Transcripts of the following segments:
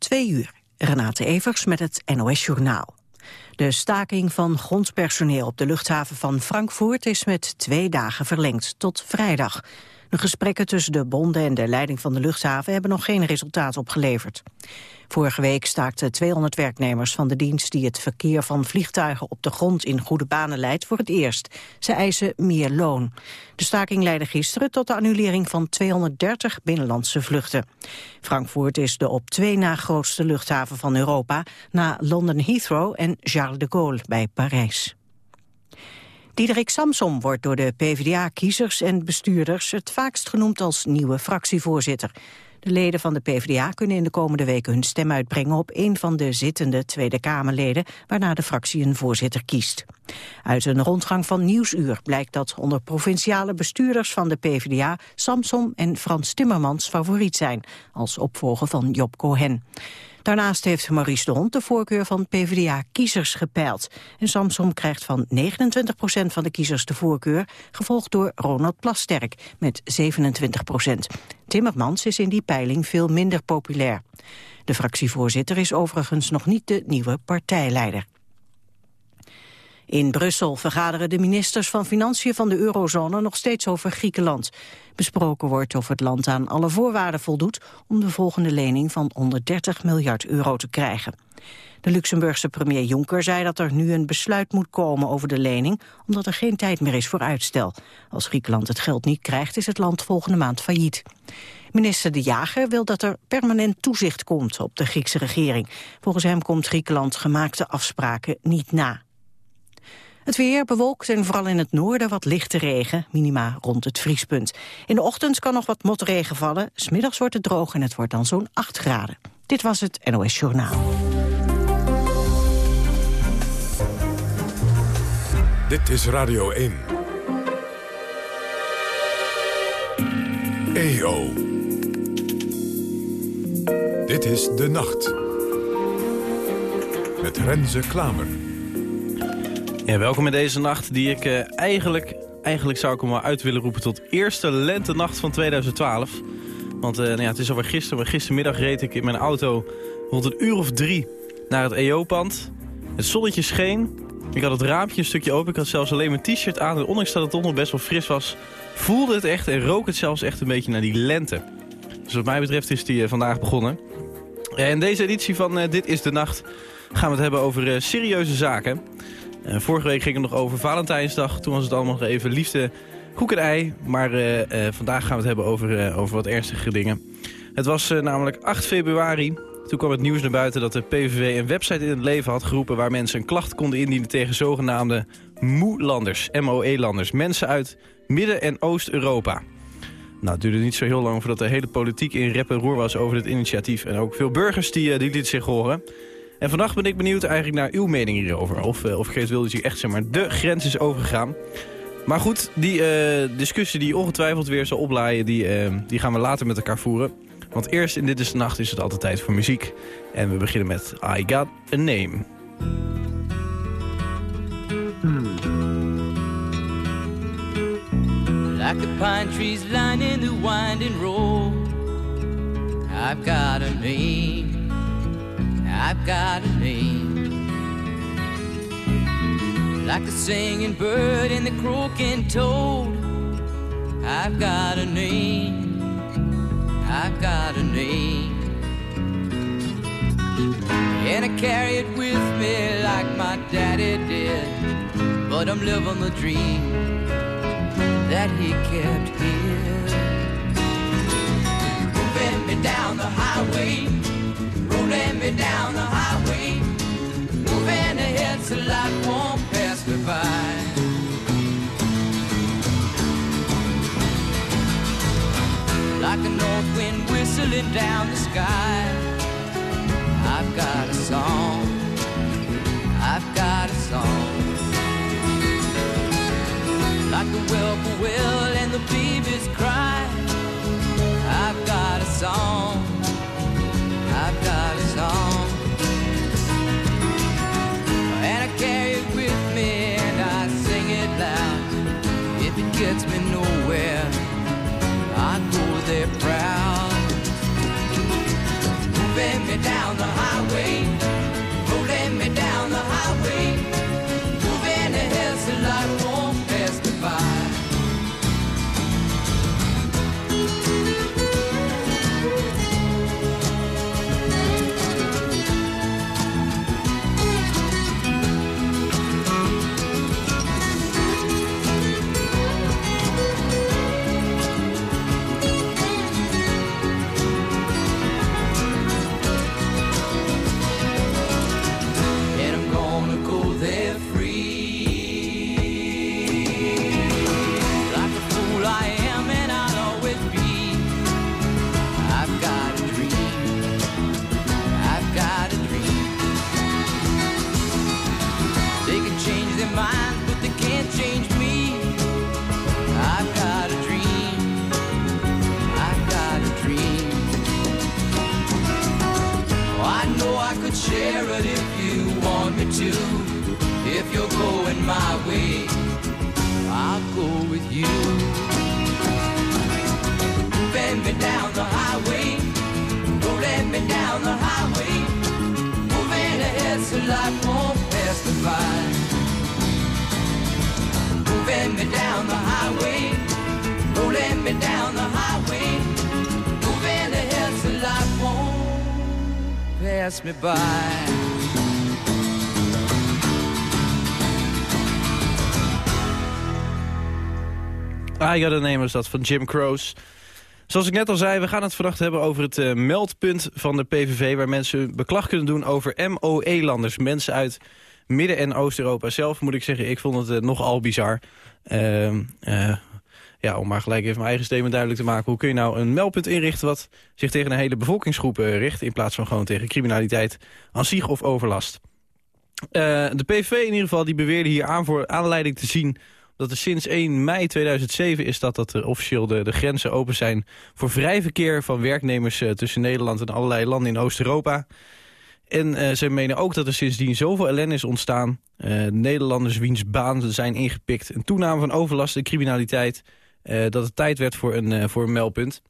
twee uur. Renate Evers met het NOS Journaal. De staking van grondpersoneel op de luchthaven van Frankfurt is met twee dagen verlengd tot vrijdag. De gesprekken tussen de bonden en de leiding van de luchthaven hebben nog geen resultaat opgeleverd. Vorige week staakten 200 werknemers van de dienst die het verkeer van vliegtuigen op de grond in goede banen leidt voor het eerst. Ze eisen meer loon. De staking leidde gisteren tot de annulering van 230 binnenlandse vluchten. Frankfurt is de op twee na grootste luchthaven van Europa na London Heathrow en Charles de Gaulle bij Parijs. Diederik Samsom wordt door de PvdA-kiezers en bestuurders het vaakst genoemd als nieuwe fractievoorzitter. De leden van de PvdA kunnen in de komende weken hun stem uitbrengen op een van de zittende Tweede Kamerleden, waarna de fractie een voorzitter kiest. Uit een rondgang van Nieuwsuur blijkt dat onder provinciale bestuurders van de PvdA Samsom en Frans Timmermans favoriet zijn, als opvolger van Job Cohen. Daarnaast heeft Maurice de Hond de voorkeur van PvdA-kiezers gepeild. En Samsom krijgt van 29 procent van de kiezers de voorkeur... gevolgd door Ronald Plasterk met 27 procent. Timmermans is in die peiling veel minder populair. De fractievoorzitter is overigens nog niet de nieuwe partijleider. In Brussel vergaderen de ministers van Financiën van de eurozone nog steeds over Griekenland. Besproken wordt of het land aan alle voorwaarden voldoet om de volgende lening van 130 miljard euro te krijgen. De Luxemburgse premier Juncker zei dat er nu een besluit moet komen over de lening, omdat er geen tijd meer is voor uitstel. Als Griekenland het geld niet krijgt, is het land volgende maand failliet. Minister De Jager wil dat er permanent toezicht komt op de Griekse regering. Volgens hem komt Griekenland gemaakte afspraken niet na. Het weer bewolkt en vooral in het noorden wat lichte regen, minima rond het vriespunt. In de ochtend kan nog wat motregen vallen, smiddags wordt het droog en het wordt dan zo'n 8 graden. Dit was het NOS Journaal. Dit is Radio 1. EO. Dit is De Nacht. Met Renze Klamer. Ja, welkom in deze nacht die ik uh, eigenlijk, eigenlijk zou ik hem wel uit willen roepen tot eerste lentenacht van 2012. Want uh, nou ja, het is alweer gisteren, maar gistermiddag reed ik in mijn auto rond een uur of drie naar het EO-pand. Het zonnetje scheen, ik had het raampje een stukje open, ik had zelfs alleen mijn t-shirt aan. En ondanks dat het nog best wel fris was, voelde het echt en rook het zelfs echt een beetje naar die lente. Dus wat mij betreft is die uh, vandaag begonnen. En deze editie van Dit is de Nacht gaan we het hebben over serieuze zaken. Uh, vorige week ging het nog over Valentijnsdag. Toen was het allemaal nog even liefde, koek en ei. Maar uh, uh, vandaag gaan we het hebben over, over wat ernstige dingen. Het was namelijk 8 februari. Toen kwam het nieuws naar buiten dat de PVV een website in het leven had geroepen... waar mensen een klacht konden indienen tegen zogenaamde MOE-landers. MOE-landers. Mensen uit Midden- en Oost-Europa. Nou, het duurde niet zo heel lang voordat de hele politiek in rep en roer was over dit initiatief. En ook veel burgers die, die lieten zich horen. En vannacht ben ik benieuwd eigenlijk naar uw mening hierover. Of, uh, of Geert Wilders hier echt zeg maar, de grens is overgegaan. Maar goed, die uh, discussie die ongetwijfeld weer zal oplaaien... Die, uh, die gaan we later met elkaar voeren. Want eerst in Dit is de Nacht is het altijd tijd voor muziek. En we beginnen met I Got A Name. Hmm. Like pine trees lining the winding road I've got a name I've got a name. Like the singing bird and the croaking toad. I've got a name. I've got a name. And I carry it with me like my daddy did. But I'm living the dream that he kept here. Moving me down the highway rolling me down the highway, moving ahead so life won't pass me by. Like a north wind whistling down the sky, I've got a song, I've got a song. Like the whippoorwill and the baby's cry, I've got a song. Gets me nowhere, I go there proud. moving me down the highway, I Got a Name dat van Jim Crows. Zoals ik net al zei, we gaan het vannacht hebben over het eh, meldpunt van de PVV... waar mensen beklag kunnen doen over MOE-landers. Mensen uit Midden- en Oost-Europa. Zelf moet ik zeggen, ik vond het uh, nogal bizar. Ehm, eh, ja, om maar gelijk even mijn eigen statement duidelijk te maken. Hoe kun je nou een meldpunt inrichten wat zich tegen een hele bevolkingsgroep richt... in plaats van gewoon tegen criminaliteit, aan zich of overlast? de PVV in ieder geval die beweerde hier aan voor aanleiding te zien dat er sinds 1 mei 2007 is dat, dat er officieel de, de grenzen open zijn... voor vrij verkeer van werknemers uh, tussen Nederland en allerlei landen in Oost-Europa. En uh, ze menen ook dat er sindsdien zoveel ellende is ontstaan. Uh, Nederlanders wiens banen zijn ingepikt. Een toename van overlast en criminaliteit. dat het tijd werd voor een, voor een meldpunt.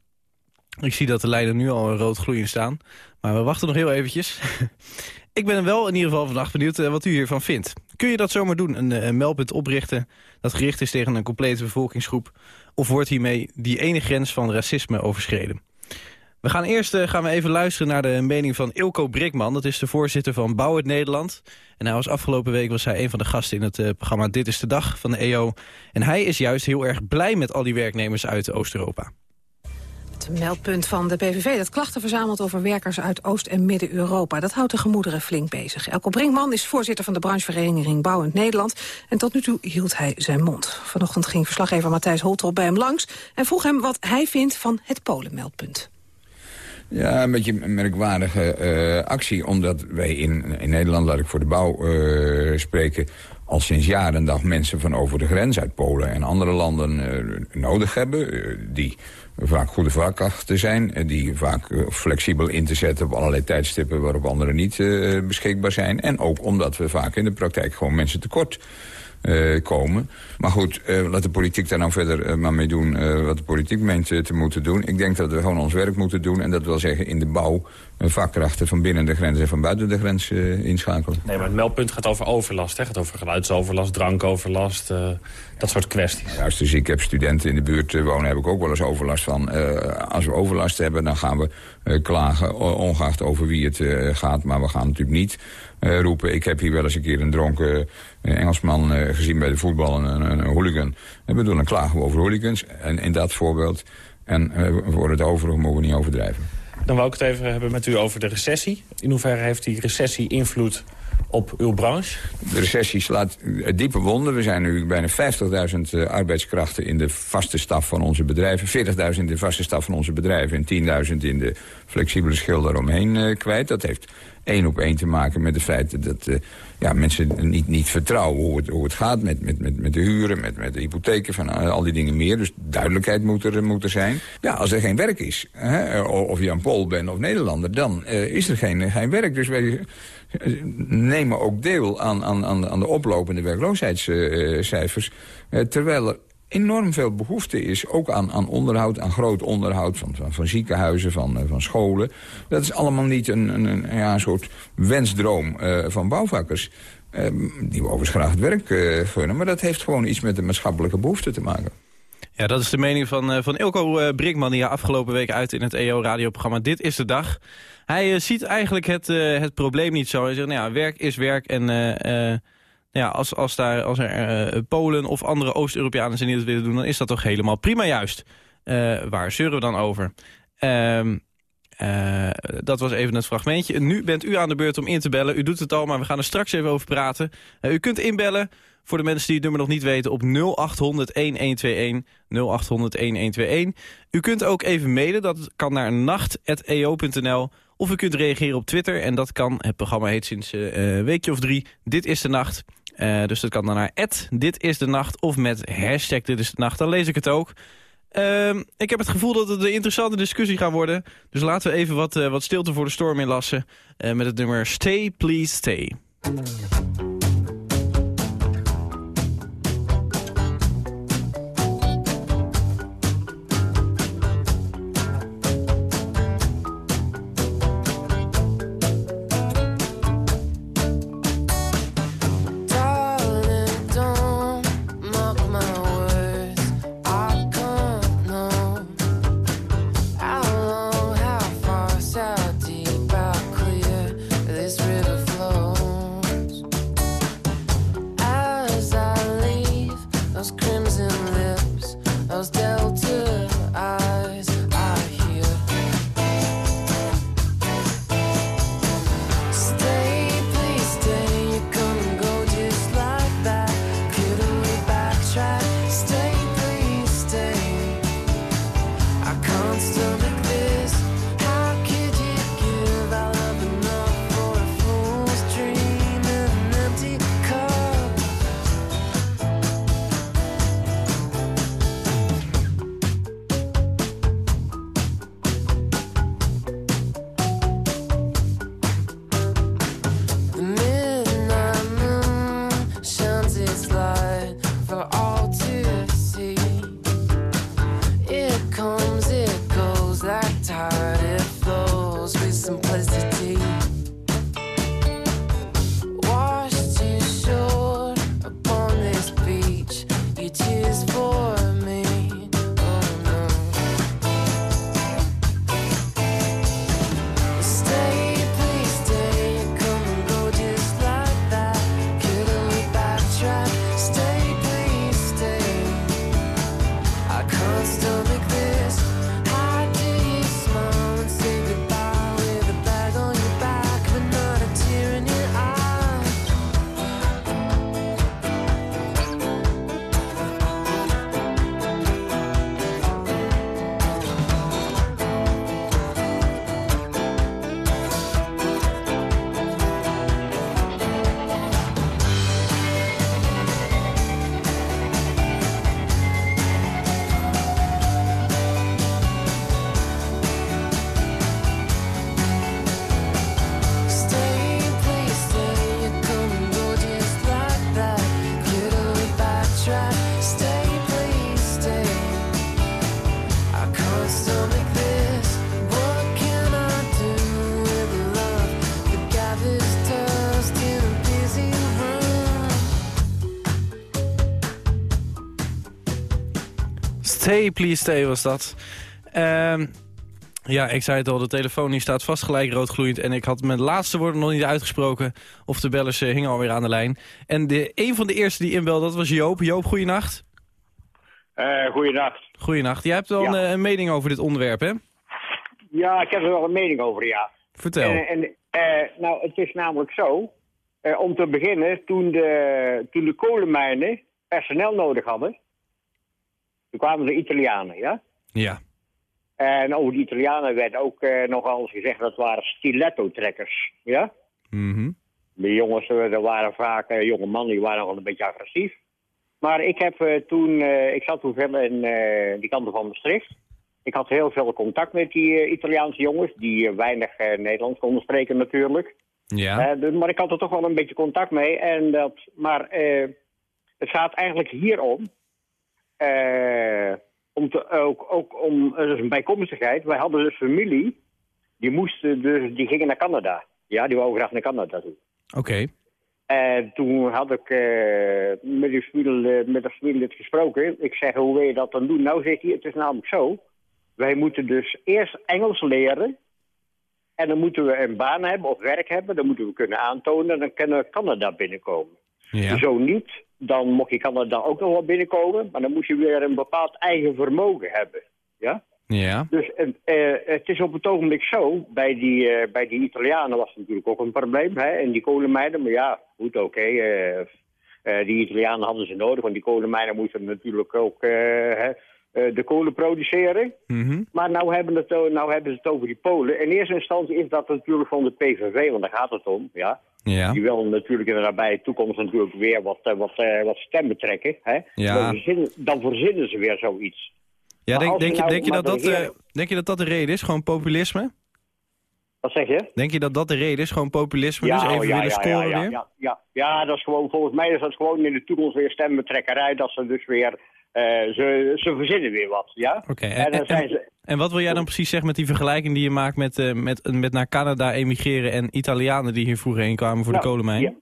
Ik zie dat de lijnen nu al rood gloeiend staan. Maar we wachten nog heel eventjes. Ik ben wel in ieder geval vandaag benieuwd wat u hiervan vindt. Kun je dat zomaar doen, een, een meldpunt oprichten... dat gericht is tegen een complete bevolkingsgroep... of wordt hiermee die ene grens van racisme overschreden? We gaan eerst uh, gaan we even luisteren naar de mening van Ilko Brikman. Dat is de voorzitter van Bouw het Nederland. En hij was afgelopen week was hij een van de gasten in het uh, programma Dit is de Dag van de EO. En hij is juist heel erg blij met al die werknemers uit Oost-Europa. Het meldpunt van de PVV dat klachten verzamelt over werkers uit Oost- en Midden-Europa. Dat houdt de gemoederen flink bezig. Elko Brinkman is voorzitter van de branchevereniging Bouwend Nederland. En tot nu toe hield hij zijn mond. Vanochtend ging verslaggever Matthijs Holtrop bij hem langs... en vroeg hem wat hij vindt van het Polenmeldpunt. Ja, een beetje een merkwaardige uh, actie. Omdat wij in, in Nederland, laat ik voor de bouw uh, spreken... al sinds jaren en dag mensen van over de grens uit Polen en andere landen uh, nodig hebben... die vaak goede vakkrachten zijn... die vaak flexibel in te zetten op allerlei tijdstippen... waarop anderen niet beschikbaar zijn. En ook omdat we vaak in de praktijk gewoon mensen tekort uh, komen. Maar goed, laat de politiek daar nou verder maar mee doen wat de politiek meent te moeten doen. Ik denk dat we gewoon ons werk moeten doen. En dat wil zeggen in de bouw vakkrachten van binnen de grens en van buiten de grens inschakelen. Nee, maar het meldpunt gaat over overlast. Hè? Het gaat over geluidsoverlast, drankoverlast, dat soort kwesties. Juist, dus ik heb studenten in de buurt wonen, heb ik ook wel eens overlast van. als we overlast hebben, dan gaan we klagen, ongeacht over wie het gaat. Maar we gaan natuurlijk niet roepen. Ik heb hier wel eens een keer een dronken Engelsman gezien bij de voetbal, een, een, een hooligan. En we doen een klagen over hooligans. En in dat voorbeeld. En voor het overige mogen we niet overdrijven. Dan wou ik het even hebben met u over de recessie. In hoeverre heeft die recessie invloed op uw branche? De recessie slaat diepe wonden. We zijn nu bijna 50.000 arbeidskrachten in de vaste staf van onze bedrijven. 40.000 in de vaste staf van onze bedrijven. En 10.000 in de flexibele schil daaromheen kwijt. Dat heeft één op één te maken met het feit dat uh, ja, mensen niet, niet vertrouwen hoe het, hoe het gaat met, met, met, met de huren, met, met de hypotheken, van al die dingen meer. Dus duidelijkheid moet er, moet er zijn. Ja, als er geen werk is, hè, of je een Pool bent of Nederlander, dan uh, is er geen, geen werk. Dus wij nemen ook deel aan, aan, aan de oplopende werkloosheidscijfers. Terwijl er enorm veel behoefte is. Ook aan, aan onderhoud, aan groot onderhoud van, van, ziekenhuizen, van, eh, van scholen. Dat is allemaal niet een, een, een, ja, soort wensdroom uh, van bouwvakkers. Uh, die we overigens graag het werk uh, gunnen. Maar dat heeft gewoon iets met de maatschappelijke behoefte te maken. Ja, dat is de mening van, van Ilko Brinkman... die afgelopen week uit in het EO-radioprogramma Dit is de Dag. Hij ziet eigenlijk het, het probleem niet zo. Hij zegt, nou ja, werk is werk en ja, als, als, daar, als er uh, Polen of andere Oost-Europeanen zijn die dat willen doen... dan is dat toch helemaal prima juist. Uh, waar zeuren we dan over? Uh, dat was even het fragmentje. Nu bent u aan de beurt om in te bellen. U doet het al, maar we gaan er straks even over praten. u kunt inbellen voor de mensen die het nummer nog niet weten op 0800-1121. 0800-1121. U kunt ook even mailen, dat kan naar nacht.eo.nl. Of u kunt reageren op Twitter en dat kan. Het programma heet sinds een weekje of drie Dit is de Nacht. Uh, dus dat kan dan naar dit is de nacht of met hashtag dit is de nacht. Dan lees ik het ook. Uh, ik heb het gevoel dat het een interessante discussie gaat worden. Dus laten we even wat, uh, wat stilte voor de storm inlassen. Uh, met het nummer Stay Please Stay. Stay, please stay was dat. Uh, ja, ik zei het al, de telefoon die staat vast gelijk roodgloeiend. En ik had mijn laatste woorden nog niet uitgesproken. Of de bellers uh, hingen alweer aan de lijn. En de, een van de eerste die inbelde, dat was Joop. Joop, goeienacht. Uh, goeienacht. Goeienacht. Jij hebt wel ja. een, eh, een, mening over dit onderwerp, hè? Ja, ik heb er wel een mening over, ja. Vertel. En, en uh, nou, het is namelijk zo. om te beginnen, toen de, toen de kolenmijnen personeel nodig hadden toen kwamen de Italianen, ja? Ja. En over de Italianen werd ook uh, nogal eens gezegd dat waren stiletto-trekkers, ja? Mm De jongens, er eh, waren vaak uh, jonge mannen, die waren nogal een beetje agressief. Maar ik heb uh, toen, ik zat toen veel in die kanten van Maastricht. Ik had heel veel contact met die Italiaanse jongens, die weinig Nederlands konden spreken natuurlijk. Ja. Dus, maar ik had er toch wel een beetje contact mee. En dat, maar het gaat eigenlijk hier om eh, om te, ook, ook om, dat is een bijkomstigheid, wij hadden dus familie, die moesten dus, die gingen naar Canada. Ja, die wou graag naar Canada toe. Oké. En toen had ik eh, met, de familie, met de familielid gesproken. Ik zeg, hoe wil je dat dan doen? Nou, zegt hij, het is namelijk zo. Wij moeten dus eerst Engels leren. En dan moeten we een baan hebben of werk hebben. Dan moeten we kunnen aantonen. En dan kunnen we Canada binnenkomen. Ja. Zo niet, dan mocht je Canada ook nog wel binnenkomen. Maar dan moet je weer een bepaald eigen vermogen hebben. Ja? Ja. Dus eh, eh, het is op het ogenblik zo, bij die, eh, bij die Italianen was het natuurlijk ook een probleem, hè, en die kolenmijnen. Maar ja, goed, oké, die Italianen hadden ze nodig, want die kolenmijnen moesten natuurlijk ook de kolen produceren. Mhm. Maar nou hebben, het, nou hebben ze het over die Polen. In eerste instantie is dat natuurlijk van de PVV, want daar gaat het om, ja. Ja. Die willen natuurlijk in de nabije toekomst natuurlijk weer wat, eh, wat, eh, wat stemmen trekken. Hè? Ja. Dan, verzinnen, dan verzinnen ze weer zoiets. Ja, denk, denk, je, nou denk, je dat dat, de eh, denk je dat dat de reden is? Gewoon populisme? Wat zeg je? Denk je dat dat de reden is? Gewoon populisme? dus even willen scoren ja, weer? Ja, ja, ja, dat is gewoon, volgens mij is dat gewoon in de toekomst weer stemmetrekkerij. Dat ze dus weer, ze, ze verzinnen weer wat, ja? Oké, En, en, dan en, zijn ze, en wat wil jij dan precies zeggen met die vergelijking die je maakt met, eh, met, met naar Canada emigreren en Italianen die hier vroeger heen kwamen voor de Nou, kolenmijn? Ja,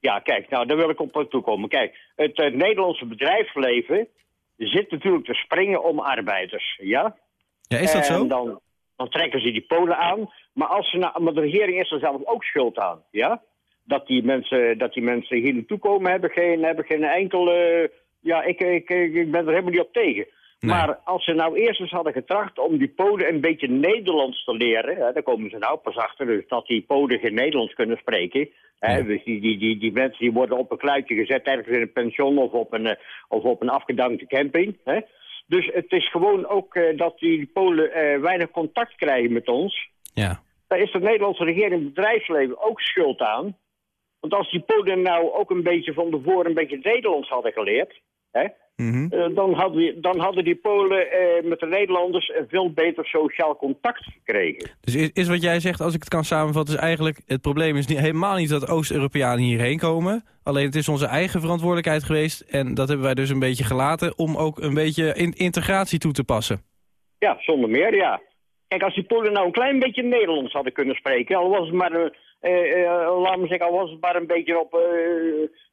ja, kijk, nou, daar wil ik op toekomen. Kijk, het eh, Nederlandse bedrijfsleven zit natuurlijk te springen om arbeiders, ja? Ja, is dat en zo? Dan, dan trekken ze die Polen aan. Maar, als ze nou, maar de regering is er zelf ook schuld aan. Ja? Dat, die mensen, dat die mensen hier naartoe komen hebben geen, hebben geen enkele... Ja, ik, ik, ik, ben er helemaal niet op tegen. Nee. Maar als ze nou eerst eens hadden getracht om die Polen een beetje Nederlands te leren... Hè, daar komen ze nou pas achter, dus dat die Polen geen Nederlands kunnen spreken... Hè, Ja. dus die, die, die, die mensen die worden op een kluitje gezet ergens in een pension of op een, eh, of op een afgedankte camping. Hè. Dus het is gewoon ook eh, dat die Polen eh, weinig contact krijgen met ons. Ja. Daar is de Nederlandse regering en het bedrijfsleven ook schuld aan. Want als die Polen nou ook een beetje van tevoren een beetje Nederlands hadden geleerd... Hè, Mhm. eh, dan, hadden die, dan hadden die Polen eh, met de Nederlanders een veel beter sociaal contact gekregen. Dus is, is wat jij zegt, als ik het kan samenvatten, is eigenlijk... het probleem is niet, helemaal niet dat Oost-Europeanen hierheen komen. Alleen het is onze eigen verantwoordelijkheid geweest... en dat hebben wij dus een beetje gelaten om ook een beetje in, integratie toe te passen. Ja, zonder meer, ja. Kijk, als die Polen nou een klein beetje Nederlands hadden kunnen spreken, al was het maar, een, eh, eh, laat me zeggen, al was het maar een beetje op eh,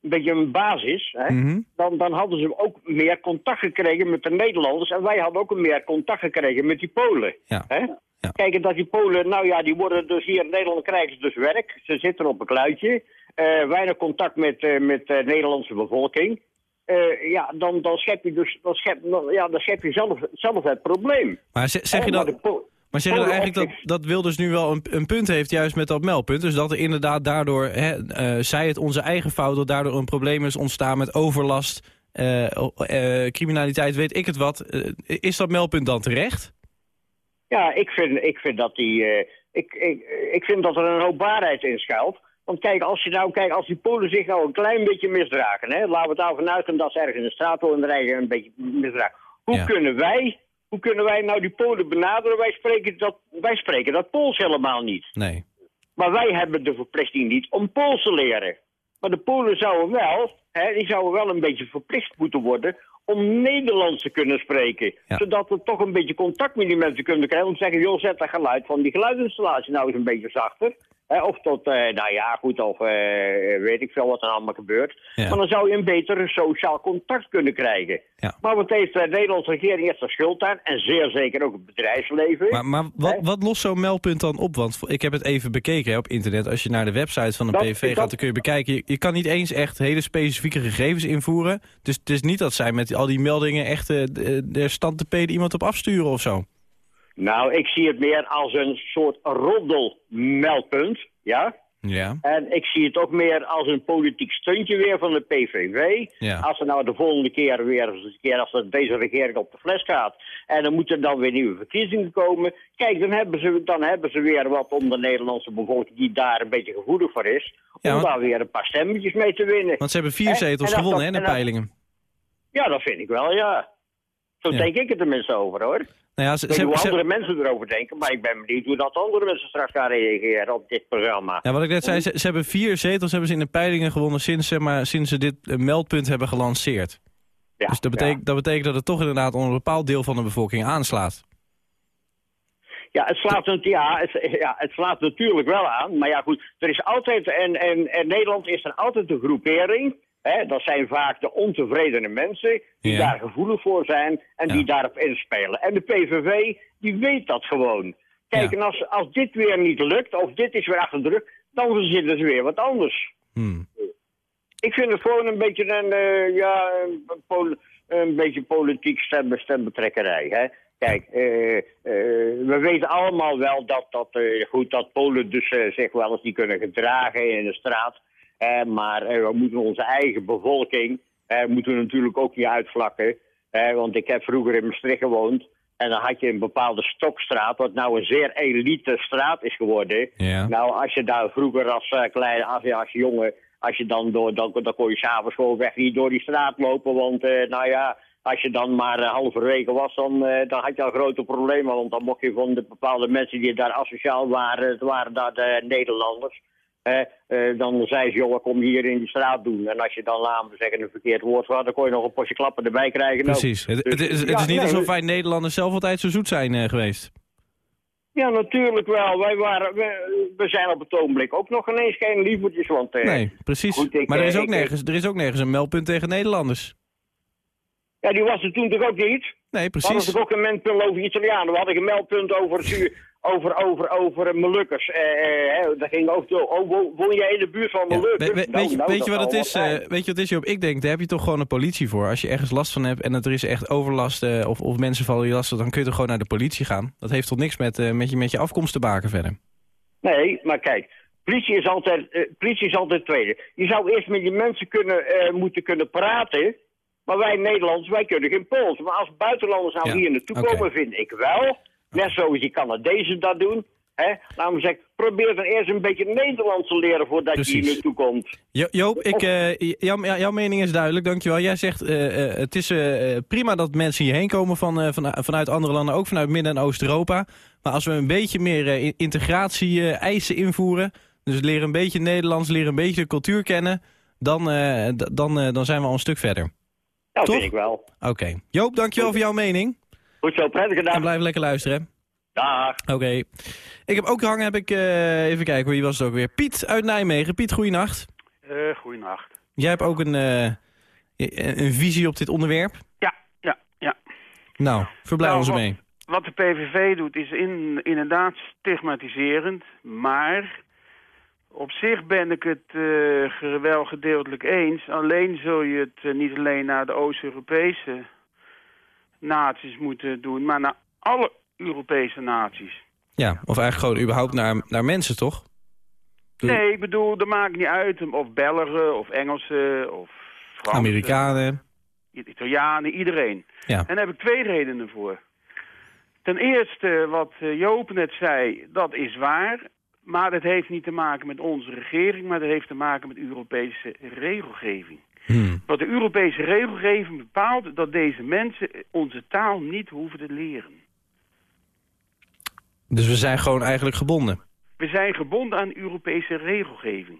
een beetje een basis, hè, Mhm. dan, dan hadden ze ook meer contact gekregen met de Nederlanders en wij hadden ook meer contact gekregen met die Polen. Ja. Hè? Ja. Kijk, en dat die Polen, nou ja, die worden dus hier in Nederland krijgen ze dus werk. Ze zitten op een kluitje. weinig contact met, met de Nederlandse bevolking. Ja, dan, dan schep je dus dan schep, dan, ja, dan schep je zelf, zelf het probleem. Maar ze- zeg je Hè, maar dat... de Po- Maar zeg je dan Polen eigenlijk dat, dat Wilders nu wel een, een punt heeft juist met dat meldpunt? Dus dat er inderdaad daardoor, hè, eh, zij het onze eigen fout, dat daardoor een probleem is ontstaan met overlast, eh, eh, criminaliteit, weet ik het wat. Is dat meldpunt dan terecht? Ja, ik vind, ik vind dat die. ik, ik, ik vind dat er een hoop waarheid in schuilt. Want kijk, als je nou kijkt, als die Polen zich nou een klein beetje misdragen, hè, laten we het daarvan uitgaan dat ze ergens in de straat rijden een beetje misdragen. Hoe Ja. kunnen wij, hoe kunnen wij nou die Polen benaderen? Wij spreken dat, wij spreken dat Pools helemaal niet. Nee. Maar wij hebben de verplichting niet om Pools te leren. Maar de Polen zouden wel, hè, die zouden wel een beetje verplicht moeten worden om Nederlands te kunnen spreken. Ja. Zodat we toch een beetje contact met die mensen kunnen krijgen. Om te zeggen, joh, zet dat geluid van die geluidsinstallatie nou eens een beetje zachter. Of tot, eh, nou ja, goed, of eh, weet ik veel wat er allemaal gebeurt. Ja. Maar dan zou je een betere sociaal contact kunnen krijgen. Ja. Maar wat heeft de Nederlandse regering eerst de schuld aan? En zeer zeker ook het bedrijfsleven. Maar, maar wat, wat lost zo'n meldpunt dan op? Want ik heb het even bekeken hè, op internet. Als je naar de website van de Dat- dat- gaat, dan kun je bekijken. Je, je kan niet eens echt hele specifieke gegevens invoeren. Dus het is niet dat zij met al die meldingen echt eh, de, de stand te peden iemand op afsturen of zo. Nou, ik zie het meer als een soort roddelmeldpunt, ja. Ja. En ik zie het ook meer als een politiek stuntje weer van de PVV. Ja. Als er nou de volgende keer weer een keer als deze regering op de fles gaat. En dan moeten dan weer nieuwe verkiezingen komen. Kijk, dan hebben ze, dan hebben ze weer wat om de Nederlandse bevolking die daar een beetje gevoelig voor is. Ja, om want- daar weer een paar stemmetjes mee te winnen. Want ze hebben vier zetels En gewonnen hè, in de dat- peilingen. Ja, dat vind ik wel, ja. Zo Ja. denk ik er tenminste over, hoor. Nou ja, ze, Ik weet ze, hoe ze- andere mensen erover denken, maar ik ben benieuwd hoe dat andere mensen straks gaan reageren op dit programma. ja, wat ik net zei, ze, ze hebben vier zetels hebben ze in de peilingen gewonnen sinds, zeg maar, sinds ze dit eh, meldpunt hebben gelanceerd. Ja, dus dat ja. betekent, dat betekent dat het toch inderdaad onder een bepaald deel van de bevolking aanslaat. Ja, het slaat, ja, het, ja, het slaat natuurlijk wel aan. Maar ja, goed, er is altijd, en, en, en Nederland is er altijd een groepering. Hè, dat zijn vaak de ontevredene mensen die Ja. daar gevoelig voor zijn en Ja. die daarop inspelen. En de PVV, die weet dat gewoon. Kijk, Ja. en als, als dit weer niet lukt, of dit is weer achter de rug, dan verzinnen ze weer wat anders. Hmm. Ik vind het gewoon een beetje een, eh, ja, een, beetje politiek stem, stembetrekkerij. Hè? Kijk, eh, eh, we weten allemaal wel dat, dat, goed, dat Polen dus zich wel eens niet kunnen gedragen in de straat. Eh, maar eh, we moeten onze eigen bevolking eh, moeten we natuurlijk ook niet uitvlakken. Eh, want ik heb vroeger in Maastricht gewoond. En dan had je een bepaalde stokstraat, wat nou een zeer elite straat is geworden. Ja. Nou, als je daar vroeger als uh, kleine, als, als jongen, als je dan door, dan, dan kon je s'avonds gewoon weg niet door die straat lopen. Want, eh, nou ja, als je dan maar uh, halverwege was, dan, dan had je al grote problemen. Want dan mocht je van de bepaalde mensen die daar asociaal waren, het waren daar de Nederlanders. Uh, uh, dan zei ze, jongen, kom hier in die straat doen. En als je dan, laten we zeggen, een verkeerd woord had, dan kon je nog een potje klappen erbij krijgen. Precies. Het, het, is, het ja, is niet nee, alsof wij Nederlanders zelf altijd zo zoet zijn eh, geweest. Ja, natuurlijk wel. Wij waren, we, we zijn op het ogenblik ook nog ineens geen lievertjes. Want, eh, Nee, precies. goed, ik, maar er is, eh, ook ik, nergens, er is ook nergens een meldpunt tegen Nederlanders. Ja, die was er toen toch ook niet? Nee, We hadden precies. toch ook een meldpunt over Italianen. We hadden een meldpunt over, over, over, over eh, Molukkers. Eh, eh, dat ging ook door. Oh, wo- woon jij in de buurt van. Molukkers? Nou, weet, je, nou, weet je wat het is? weet je wat het is? Ik denk, daar heb je toch gewoon een politie voor. Als je ergens last van hebt en dat er is echt overlast of, of mensen vallen je lastig, dan kun je toch gewoon naar de politie gaan. Dat heeft toch niks met, met, je, met je afkomst te maken verder. Nee, maar kijk. Politie is altijd, politie is altijd tweede. Je zou eerst met die mensen kunnen, moeten kunnen praten. Maar wij Nederlanders, wij kunnen geen Pools. Maar als buitenlanders nou Ja, hier naartoe oké. komen, vind ik wel. Net zoals die Canadezen dat doen. Hè? Laten we zeggen, probeer dan eerst een beetje Nederlands te leren voordat je hier Precies. naartoe komt. Jo- Joop, ik, eh, jou- jou- jouw mening is duidelijk, dankjewel. Jij zegt, eh, eh, het is prima dat mensen hierheen komen van, van, vanuit andere landen, ook vanuit Midden- en Oost-Europa. Maar als we een beetje meer integratie-eisen invoeren, dus leren een beetje Nederlands, leren een beetje de cultuur kennen, dan, dan, dan zijn we al een stuk verder. Dat Toch? vind ik wel. Oké. Joop, dankjewel voor jouw mening. Goed zo, prettige dag. En blijf lekker luisteren. Dag. Oké. Ik heb ook hangen, heb ik, eh, even kijken, wie was het ook weer? Piet uit Nijmegen. Piet, goeienacht. Uh, goeienacht. Jij hebt ook een, eh, een visie op dit onderwerp. Ja, ja, ja. Nou, verblij Nou, ons wat- ermee. Wat de PVV doet is in, inderdaad stigmatiserend, maar op zich ben ik het eh, wel gedeeltelijk eens. Alleen zul je het niet alleen naar de Oost-Europese naties moeten doen, maar naar alle Europese naties. Ja, of eigenlijk gewoon überhaupt naar, naar mensen, toch? Doe- Nee, ik bedoel, dat maakt niet uit of Belgen of Engelsen of Fransen. Amerikanen. Italianen, iedereen. Ja. En daar heb ik twee redenen voor. Ten eerste, wat eh, Joop net zei, dat is waar. Maar dat heeft niet te maken met onze regering, maar dat heeft te maken met Europese regelgeving. Want de Europese regelgeving bepaalt dat deze mensen onze taal niet hoeven te leren. Dus we zijn gewoon eigenlijk gebonden. We zijn gebonden aan Europese regelgeving.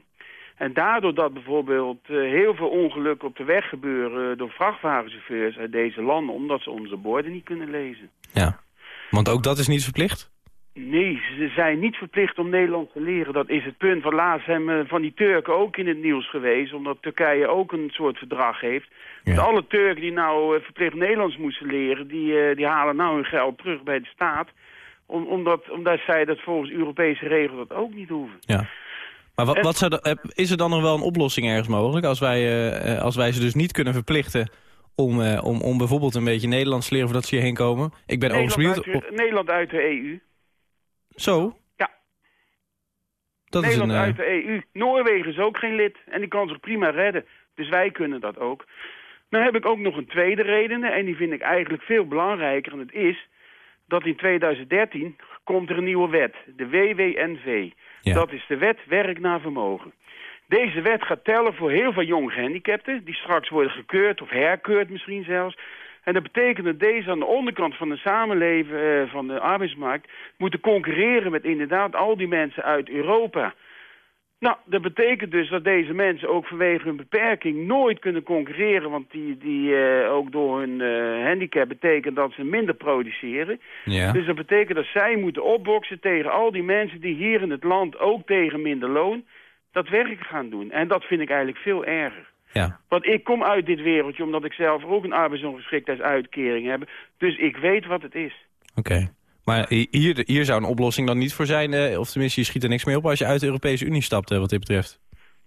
En daardoor dat bijvoorbeeld eh, heel veel ongelukken op de weg gebeuren door vrachtwagenchauffeurs uit deze landen, omdat ze onze borden niet kunnen lezen. Ja. Want ook dat is niet verplicht? Nee, ze zijn niet verplicht om Nederlands te leren. Dat is het punt. Van laatst zijn eh, van die Turken ook in het nieuws geweest... omdat Turkije ook een soort verdrag heeft. Ja. Dat alle Turken die nou eh, verplicht Nederlands moesten leren... Die, eh, die halen nou hun geld terug bij de staat... Om, omdat, omdat zij dat volgens Europese regels dat ook niet hoeven. Ja. Maar wat, En- wat zou is er dan nog wel een oplossing ergens mogelijk? Als wij, eh, als wij ze dus niet kunnen verplichten om, eh, om, om bijvoorbeeld een beetje Nederlands te leren voordat ze hierheen komen? Ik ben overigens Nederland benieuwd... uit, of- de, Nederland uit de EU. Zo? Ja. Dat is Nederland een... eh, uit de EU. Noorwegen is ook geen lid. En die kan zich prima redden. Dus wij kunnen dat ook. Dan heb ik ook nog een tweede reden. En die vind ik eigenlijk veel belangrijker. En het is dat in 2013 komt er een nieuwe wet. De WWNV. Ja. Dat is de wet werk naar vermogen. Deze wet gaat tellen voor heel veel jonge gehandicapten... die straks worden gekeurd of herkeurd misschien zelfs. En dat betekent dat deze aan de onderkant van de samenleven eh, van de arbeidsmarkt... moeten concurreren met inderdaad al die mensen uit Europa. Nou, dat betekent dus dat deze mensen ook vanwege hun beperking nooit kunnen concurreren. Want die, die eh, ook door hun eh, handicap betekent dat ze minder produceren. Ja. Dus dat betekent dat zij moeten opboksen tegen al die mensen die hier in het land ook tegen minder loon dat werk gaan doen. En dat vind ik eigenlijk veel erger. Ja. Want ik kom uit dit wereldje omdat ik zelf ook een arbeidsongeschiktheidsuitkering heb. Dus ik weet wat het is. Oké. Maar hi- hier, hier zou een oplossing dan niet voor zijn... eh, of tenminste, je schiet er niks mee op als je uit de Europese Unie stapt, eh, wat dit betreft.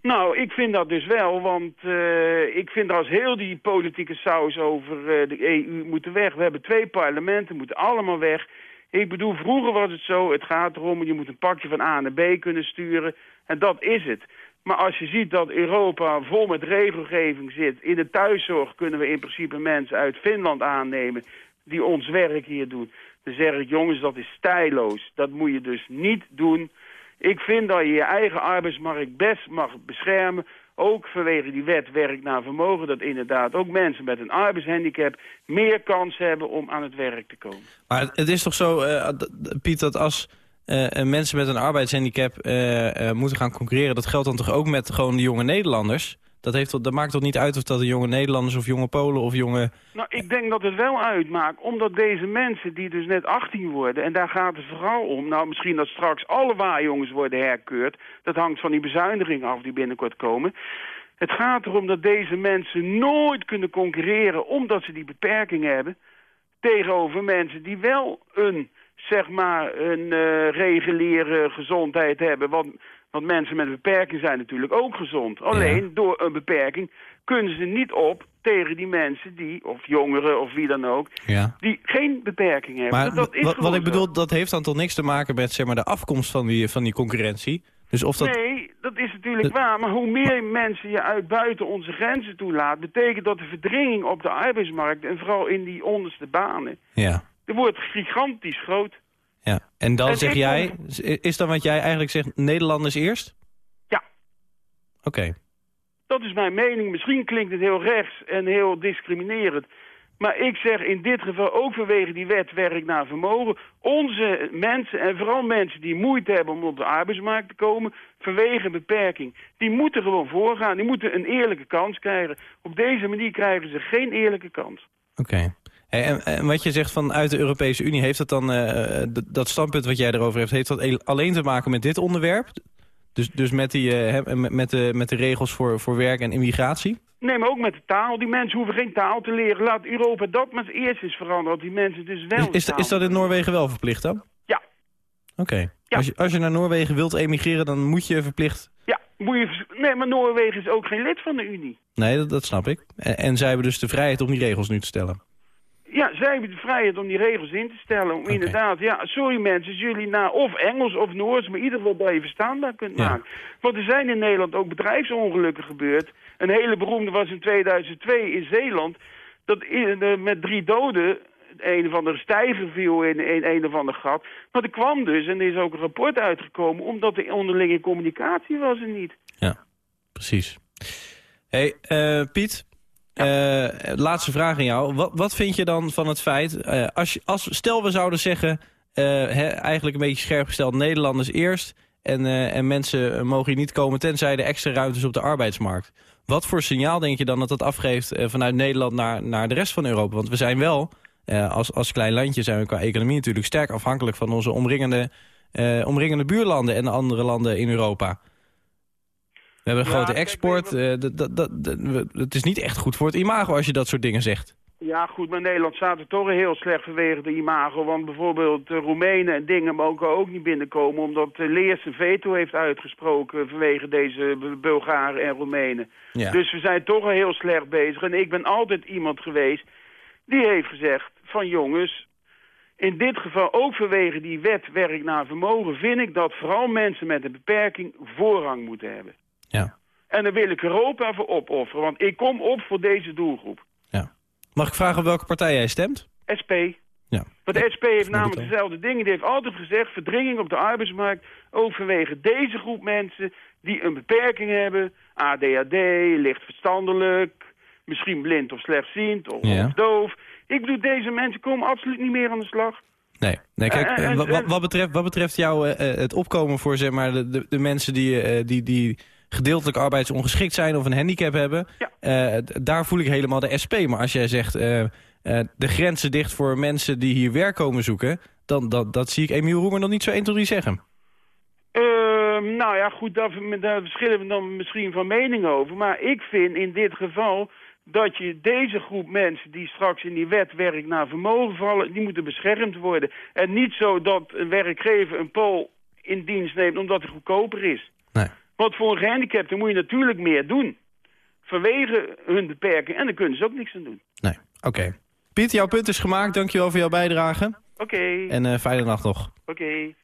Nou, ik vind dat dus wel, want eh, ik vind als heel die politieke saus over eh, de EU moeten weg. We hebben twee parlementen, moeten allemaal weg. Ik bedoel, vroeger was het zo, het gaat erom, je moet een pakje van A naar B kunnen sturen. En dat is het. Maar als je ziet dat Europa vol met regelgeving zit... in de thuiszorg kunnen we in principe mensen uit Finland aannemen... die ons werk hier doen. Dan zeg ik, jongens, dat is stijloos. Dat moet je dus niet doen. Ik vind dat je je eigen arbeidsmarkt best mag beschermen. Ook vanwege die wet werk naar vermogen. Dat inderdaad ook mensen met een arbeidshandicap meer kans hebben om aan het werk te komen. Maar het- is toch zo, d- Piet, dat als mensen met een arbeidshandicap eh, eh, moeten gaan concurreren... dat geldt dan toch ook met gewoon de jonge Nederlanders? Dat, heeft, dat maakt toch niet uit of dat een jonge Nederlanders of jonge Polen of jonge... Nou, ik denk dat het wel uitmaakt, omdat deze mensen die dus net 18 worden... en daar gaat het vooral om, nou misschien dat straks alle waarjongens worden herkeurd... dat hangt van die bezuinigingen af die binnenkort komen... Het gaat erom dat deze mensen nooit kunnen concurreren omdat ze die beperking hebben... tegenover mensen die wel een, zeg maar, een eh, reguliere gezondheid hebben. Want, want mensen met een beperking zijn natuurlijk ook gezond. Alleen door een beperking kunnen ze niet op tegen die mensen die, of jongeren of wie dan ook, Ja. die geen beperking hebben. Maar dat is wat, ik bedoel, dat heeft dan toch niks te maken met zeg maar, de afkomst van die, van die concurrentie? Dus of dat... Nee, dat is natuurlijk waar. Maar hoe meer mensen je uit buiten onze grenzen toelaat... betekent dat de verdringing op de arbeidsmarkt... en vooral in die onderste banen... Ja. Er wordt gigantisch groot. ja. En dan En zeg jij, is dan wat jij eigenlijk zegt, Nederlanders eerst? Ja. Oké. Dat is mijn mening. Misschien klinkt het heel rechts en heel discriminerend. Maar ik zeg in dit geval ook vanwege die wet werk naar vermogen... onze mensen en vooral mensen die moeite hebben om op de arbeidsmarkt te komen... vanwege een beperking, die moeten gewoon voorgaan. Die moeten een eerlijke kans krijgen. Op deze manier krijgen ze geen eerlijke kans. Oké. En, en wat je zegt van uit de Europese Unie, heeft dat dan, eh, d- dat standpunt wat jij erover hebt, heeft dat alleen te maken met dit onderwerp? Dus, dus met, die, eh, met, de, met de regels voor, voor werk en immigratie? Nee, maar ook met de taal. Die mensen hoeven geen taal te leren. Laat Europa dat maar eerst eens veranderen. Dat die mensen dus wel... Is, is, is dat in Noorwegen wel verplicht dan? Ja. Oké. Ja. Als, je, als je naar Noorwegen wilt emigreren, dan moet je verplicht... Ja, moet je... Nee, maar Noorwegen is ook geen lid van de Unie. Nee, dat, dat snap ik. En, en zij hebben dus de vrijheid om die regels nu te stellen. Ja, zij hebben de vrijheid om die regels in te stellen. Om inderdaad, ja, sorry mensen, als jullie naar of Engels of Noors, maar in ieder geval dat je verstaanbaar kunt Ja. maken. Want er zijn in Nederland ook bedrijfsongelukken gebeurd. Een hele beroemde was in 2002 in Zeeland. Dat in, eh, met drie doden een van de stijger viel in, in een of ander gat. Maar er kwam dus, en er is ook een rapport uitgekomen... omdat de onderlinge communicatie was er niet. Precies. hey, eh, Piet. Eh, laatste vraag aan jou. Wat, wat vind je dan van het feit... eh, als, als, stel we zouden zeggen... eh, eigenlijk een beetje scherp gesteld... Nederlanders eerst... En, en mensen mogen hier niet komen... tenzij de extra ruimtes op de arbeidsmarkt. Wat voor signaal denk je dan dat dat afgeeft... vanuit Nederland naar, naar de rest van Europa? Want we zijn wel... als, als klein landje zijn we qua economie natuurlijk sterk afhankelijk... van onze omringende, omringende buurlanden en de andere landen in Europa. We hebben een Ja, grote export. eh, dat- dat- dat- het is niet echt goed voor het imago als je dat soort dingen zegt. Ja, goed, maar Nederland staat er toch heel slecht vanwege de imago. Want bijvoorbeeld de Roemenen en dingen mogen ook niet binnenkomen... omdat de Leers een veto heeft uitgesproken vanwege deze Bulgaren en Roemenen. Ja. Dus we zijn toch al heel slecht bezig. En ik ben altijd iemand geweest die heeft gezegd van jongens... in dit geval ook vanwege die wet werk naar vermogen... vind ik dat vooral mensen met een beperking voorrang moeten hebben. Ja. En daar wil ik Europa voor opofferen, want ik kom op voor deze doelgroep. ja. Mag ik vragen op welke partij jij stemt? SP. Ja. Want de SP heeft namelijk dezelfde dingen. Die heeft altijd gezegd, verdringing op de arbeidsmarkt... ook vanwege deze groep mensen die een beperking hebben... ADHD, licht verstandelijk, misschien blind of slechtziend of, Ja. of doof. Ik bedoel, deze mensen komen absoluut niet meer aan de slag. Nee, nee kijk, Eh, eh, en- en- wat, betreft, wat betreft jou eh, het opkomen voor zeg maar, de, de, de mensen die, die, die gedeeltelijk arbeidsongeschikt zijn of een handicap hebben, Ja. eh, daar voel ik helemaal de SP. Maar als jij zegt eh, eh, de grenzen dicht voor mensen die hier werk komen zoeken, dan dat, dat zie ik Emiel Roemer nog niet zo 1, 2, 3 zeggen. Ehm, nou ja, goed, daar, daar verschillen we dan misschien van mening over. Maar ik vind in dit geval dat je deze groep mensen die straks in die wet werk naar vermogen vallen, die moeten beschermd worden. En niet zo dat een werkgever een pool in dienst neemt omdat hij goedkoper is. Want voor een gehandicapte moet je natuurlijk meer doen. Vanwege hun beperking. En daar kunnen ze ook niks aan doen. Nee, oké. Piet, jouw punt is gemaakt. Dankjewel voor jouw bijdrage. Oké, En eh fijne nacht nog. oké.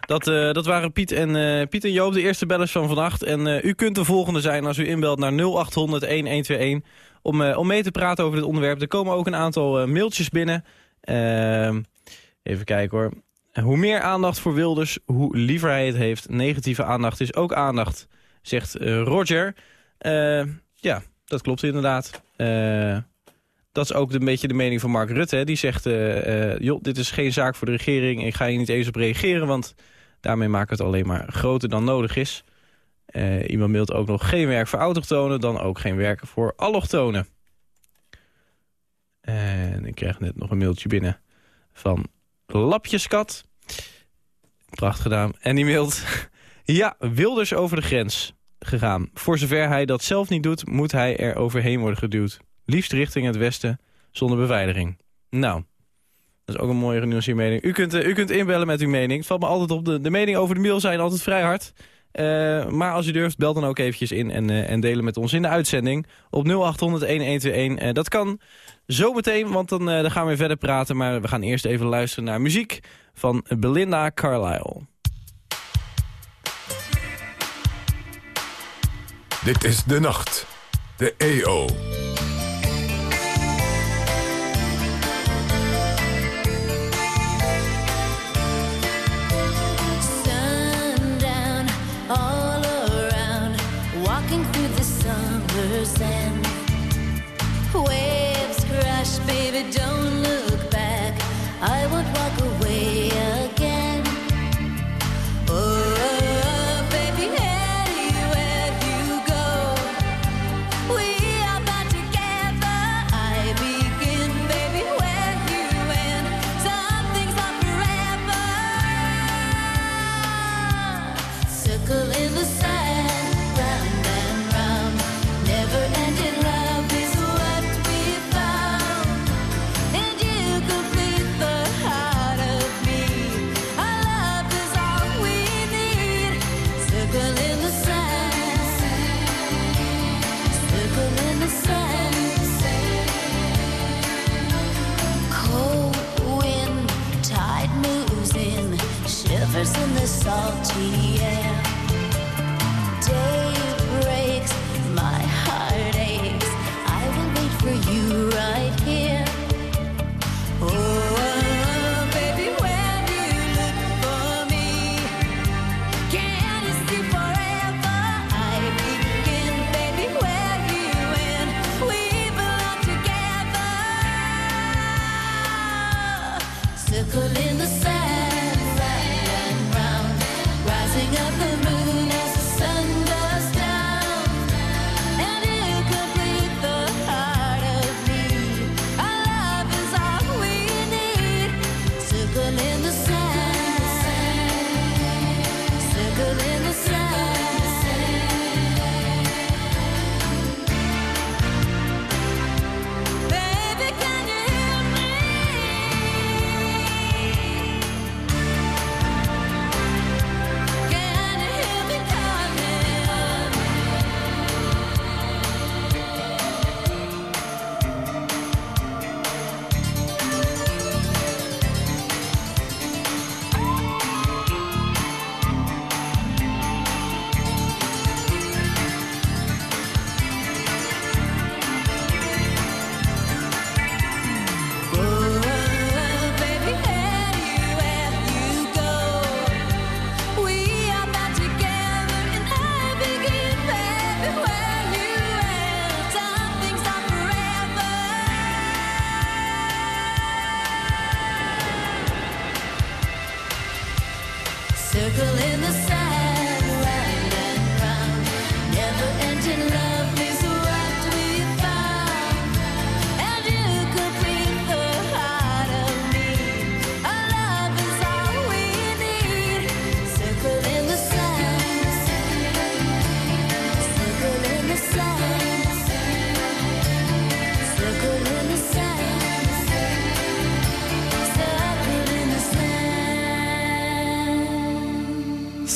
Dat, eh, dat waren Piet en, eh, Piet en Joop, de eerste bellers van vannacht. En u kunt de volgende zijn als u inbelt naar 0800-1121... Om, om mee te praten over dit onderwerp. Er komen ook een aantal mailtjes binnen. Ehm, even kijken hoor. Hoe meer aandacht voor Wilders, hoe liever hij het heeft. Negatieve aandacht is ook aandacht, zegt eh, Roger. Eh, ja, dat klopt inderdaad. Eh, dat is ook een beetje de mening van Mark Rutte. hè. Die zegt, joh, dit is geen zaak voor de regering. Ik ga hier niet eens op reageren, want daarmee maakt het alleen maar groter dan nodig is. Iemand mailt ook nog geen werk voor autochtonen, dan ook geen werk voor allochtonen. En ik krijg net nog een mailtje binnen van Lapjeskat. Prachtig gedaan. En die mailt... ja, Wilders over de grens gegaan. Voor zover hij dat zelf niet doet, moet hij er overheen worden geduwd. Liefst richting het westen, zonder beveiliging. Nou, dat is ook een mooie genuanceerde mening. U kunt, eh, u kunt inbellen met uw mening. Het valt me altijd op, de, de meningen over de mail zijn altijd vrij hard. Eh, maar als u durft, bel dan ook eventjes in en, eh, en delen met ons in de uitzending. Op 0800-1121. Eh, dat kan zometeen, want dan, eh, dan gaan we weer verder praten. Maar we gaan eerst even luisteren naar muziek van Belinda Carlisle. Dit is De Nacht. De EO.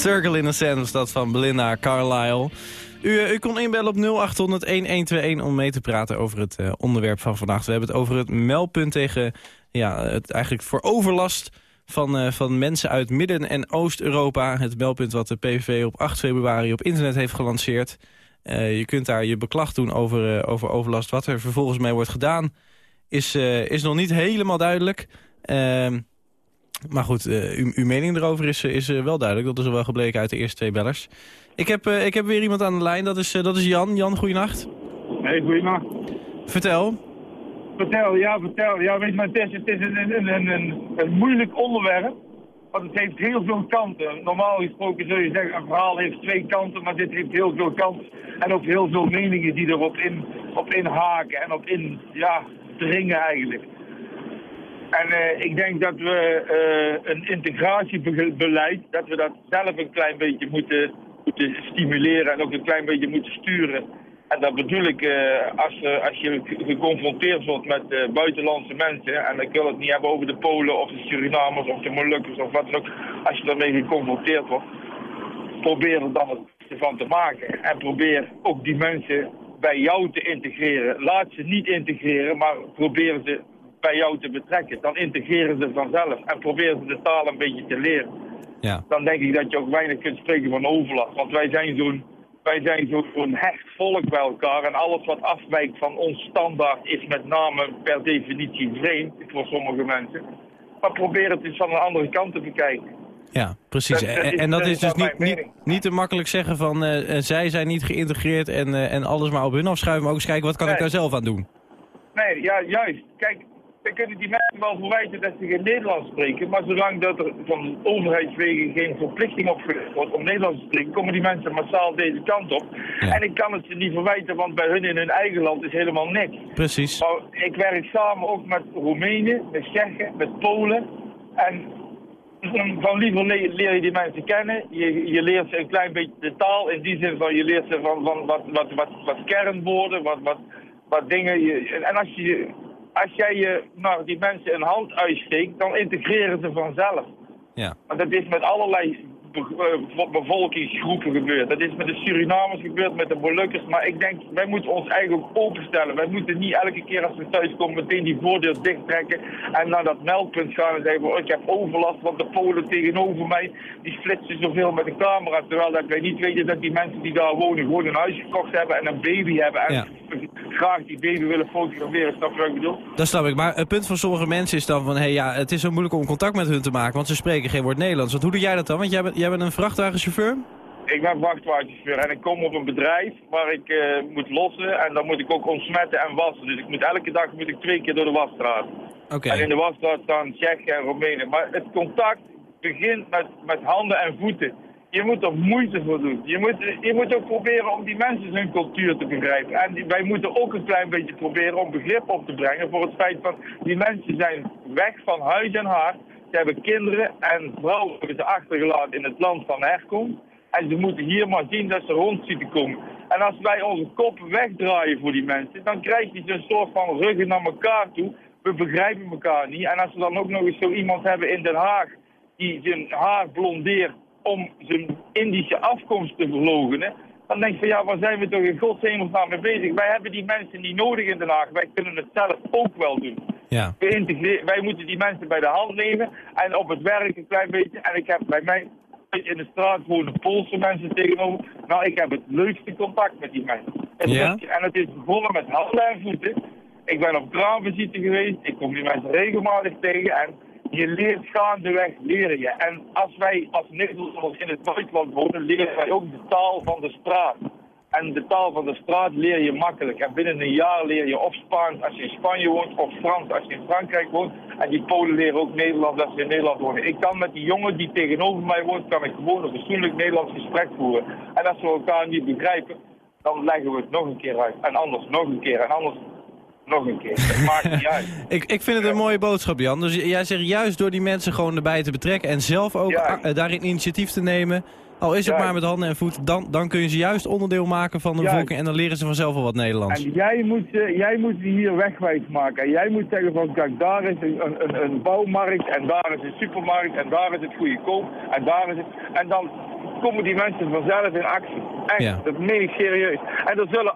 Circle in the Sand dat van Belinda Carlisle. U, eh, u kon inbellen op 0800-1121 om mee te praten over het eh, onderwerp van vannacht. We hebben het over het meldpunt tegen, ja, het eigenlijk voor overlast van, eh, van mensen uit Midden- en Oost-Europa. Het meldpunt wat de PVV op 8 februari op internet heeft gelanceerd. Je kunt daar je beklag doen over, over overlast. Wat er vervolgens mee wordt gedaan is, is nog niet helemaal duidelijk. Ehm, maar goed, eh, uw, uw mening erover is, eh, is eh, wel duidelijk. Dat is al wel gebleken uit de eerste twee bellers. Ik heb, ik heb weer iemand aan de lijn, dat is, dat is Jan. Jan, goeienacht. Hey, goeienacht. Vertel. Vertel, ja, vertel. Ja, weet je, maar het is, het is een, een, een, een, een moeilijk onderwerp. Want het heeft heel veel kanten. Normaal gesproken zul je zeggen, een verhaal heeft twee kanten, maar dit heeft heel veel kanten. En ook heel veel meningen die erop in, op inhaken en op in, ja, dringen eigenlijk. En eh, ik denk dat we eh, een integratiebeleid, dat we dat zelf een klein beetje moeten, moeten stimuleren en ook een klein beetje moeten sturen. En dat bedoel ik, eh, als, als je ge- geconfronteerd wordt met buitenlandse mensen, en ik wil het niet hebben over de Polen of de Surinamers of de Molukkers of wat dan ook, als je daarmee geconfronteerd wordt, probeer er dan het beste van te maken. En probeer ook die mensen bij jou te integreren. Laat ze niet integreren, maar probeer ze bij jou te betrekken. Dan integreren ze vanzelf en probeer ze de taal een beetje te leren. Ja. Dan denk ik dat je ook weinig kunt spreken van overlast. Want wij zijn zo'n wij zijn zo'n hecht volk bij elkaar. En alles wat afwijkt van ons standaard is met name per definitie vreemd voor sommige mensen. Maar probeer het eens van een andere kant te bekijken. Ja, precies. Dat- dat en, is- en dat dat is dus niet, niet, niet te makkelijk zeggen van eh, eh, zij zijn niet geïntegreerd en, eh, en alles maar op hun afschuiven. Maar ook eens kijken, wat kan ik daar zelf aan doen? Nee, ja, juist. Kijk, we kunnen die mensen wel verwijten dat ze geen Nederlands spreken. Maar zolang dat er van overheidswegen geen verplichting opgelegd wordt om Nederlands te spreken, komen die mensen massaal deze kant op. En ik kan het ze niet verwijten, want bij hun in hun eigen land is helemaal niks. Precies. Maar ik werk samen ook met Roemenen, met Tsjechen, met Polen. En van liever le- leer je die mensen kennen. Je, je leert ze een klein beetje de taal. In die zin van je leert ze van, van wat, wat, wat, wat kernwoorden, wat, wat, wat dingen. Je, en als, je, als jij je naar die mensen een hand uitsteekt, dan integreren ze vanzelf. Ja. Maar dat is met allerlei bevolkingsgroepen gebeurd. Dat is met de Surinamers gebeurd, met de Molukkers. Maar ik denk, wij moeten ons eigenlijk openstellen. Wij moeten niet elke keer als we thuiskomen meteen die voordeur dichttrekken. En naar dat meldpunt gaan en zeggen, oh, ik heb overlast. Want de Polen tegenover mij, die flitsen zoveel met de camera. Terwijl dat wij niet weten dat die mensen die daar wonen gewoon een huis gekocht hebben en een baby hebben. En Ja. graag die baby willen fotograferen. Snap je wat ik bedoel? Dat snap ik. Maar het punt van sommige mensen is dan van... Hey, ja, het is zo moeilijk om contact met hun te maken, want ze spreken geen woord Nederlands. Want hoe doe jij dat dan? Want jij bent, jij bent een vrachtwagenchauffeur? Ik ben vrachtwagenchauffeur en ik kom op een bedrijf waar ik eh, moet lossen en dan moet ik ook ontsmetten en wassen. Dus ik moet elke dag moet ik twee keer door de wasstraat. Oké. En in de wasstraat staan Tsjechen en Roemenen. Maar het contact begint met, met handen en voeten. Je moet er moeite voor doen. Je moet, je moet ook proberen om die mensen hun cultuur te begrijpen. En wij moeten ook een klein beetje proberen om begrip op te brengen voor het feit van die mensen zijn weg van huis en haar. Ze hebben kinderen en vrouwen hebben ze achtergelaten in het land van herkomst. En ze moeten hier maar zien dat ze rond zien te komen. En als wij onze kop wegdraaien voor die mensen, dan krijg je zo'n soort van ruggen naar elkaar toe. We begrijpen elkaar niet. En als we dan ook nog eens zo iemand hebben in Den Haag die zijn haar blondeert om zijn Indische afkomst te verlogenen, dan denk je van ja, waar zijn we toch in godshemelsnaam mee bezig? Wij hebben die mensen niet nodig in Den Haag. Wij kunnen het zelf ook wel doen. Ja. We integreren- wij moeten die mensen bij de hand nemen en op het werk een klein beetje. En ik heb bij mij in de straat wonen Poolse mensen tegenover. Nou, ik heb het leukste contact met die mensen. Het Ja? is- en het is begonnen met handen en voeten. Ik ben op kraamvisite geweest. Ik kom die mensen regelmatig tegen. En je leert gaandeweg leren je. En als wij als Nederlanders in het buitenland wonen, leren wij ook de taal van de straat. En de taal van de straat leer je makkelijk. En binnen een jaar leer je of Spaans als je in Spanje woont, of Frans als je in Frankrijk woont. En die Polen leren ook Nederlands als ze in Nederland wonen. Ik kan met die jongen die tegenover mij woont, kan ik gewoon een fatsoenlijk Nederlands gesprek voeren. En als we elkaar niet begrijpen, dan leggen we het nog een keer uit. En anders nog een keer. En anders nog een keer. Het maakt niet uit. Ik, ik vind het een mooie boodschap, Jan. Dus jij zegt juist door die mensen gewoon erbij te betrekken... en zelf ook Ja. eh, daarin initiatief te nemen... al is het Ja. maar met handen en voeten... Dan, dan kun je ze juist onderdeel maken van de bevolking... en dan leren ze vanzelf wel wat Nederlands. En jij moet, jij moet hier wegwijs maken. En jij moet zeggen van kijk, daar is een, een, een bouwmarkt en daar is een supermarkt en daar is het goedkoop en daar is het. En dan komen die mensen vanzelf in actie. Echt, Ja. dat meen ik serieus. En er zullen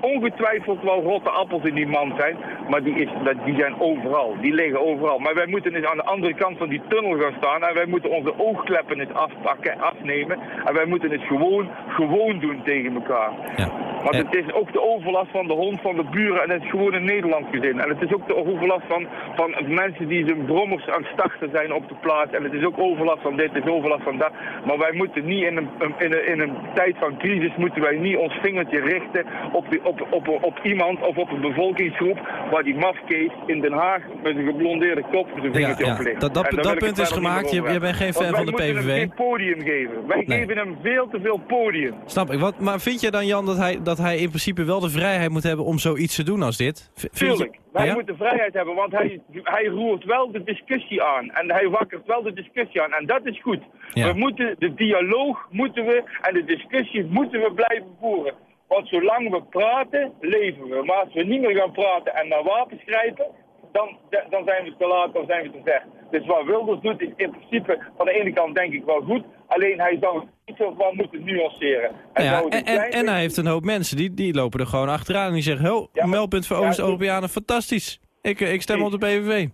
ongetwijfeld wel rotte appels in die mand zijn, maar die, is, die zijn overal. Die liggen overal. Maar wij moeten eens aan de andere kant van die tunnel gaan staan en wij moeten onze oogkleppen eens afpakken, afnemen. En wij moeten het gewoon, gewoon doen tegen elkaar. Ja. Want het is ook de overlast van de hond van de buren en het is gewoon een Nederlands gezin. En het is ook de overlast van, van mensen die zijn brommers aan het starten zijn op de plaats. En het is ook overlast van dit, het is overlast van dat. Maar wij moeten niet in een, een- in een, in een tijd van crisis, moeten wij niet ons vingertje richten op, op, op, op, iemand of op een bevolkingsgroep waar die mafkees in Den Haag met een geblondeerde kop zijn vingertje ja. op. Dat- dat- punt is gemaakt. Je- je bent geen fan van de wij moeten PVV. hem geen podium geven. Wij Nee. geven hem veel te veel podium. Snap ik. Wat, maar vind je dan, Jan, dat hij, dat hij in principe wel de vrijheid moet hebben om zoiets te doen als dit? V- je- Tuurlijk, wij Ja? moeten vrijheid hebben, want hij, hij roert wel de discussie aan. En hij wakkert wel de discussie aan. En dat is goed. Ja. We moeten, de dialoog moeten we en de discussie moeten we blijven voeren. Want zolang we praten, leven we. Maar als we niet meer gaan praten en naar wapens grijpen, dan, dan zijn we te laat, dan zijn we te ver. Dus wat Wilders doet is in principe van de ene kant denk ik wel goed. Alleen hij zou het iets van moeten nuanceren. Ja, en, en, hij heeft een hoop mensen die, die lopen er gewoon achteraan en die zeggen... Ja, maar- meldpunt voor ja, Oost-Europeanen, fantastisch. Ik, eh, ik stem op de PVV.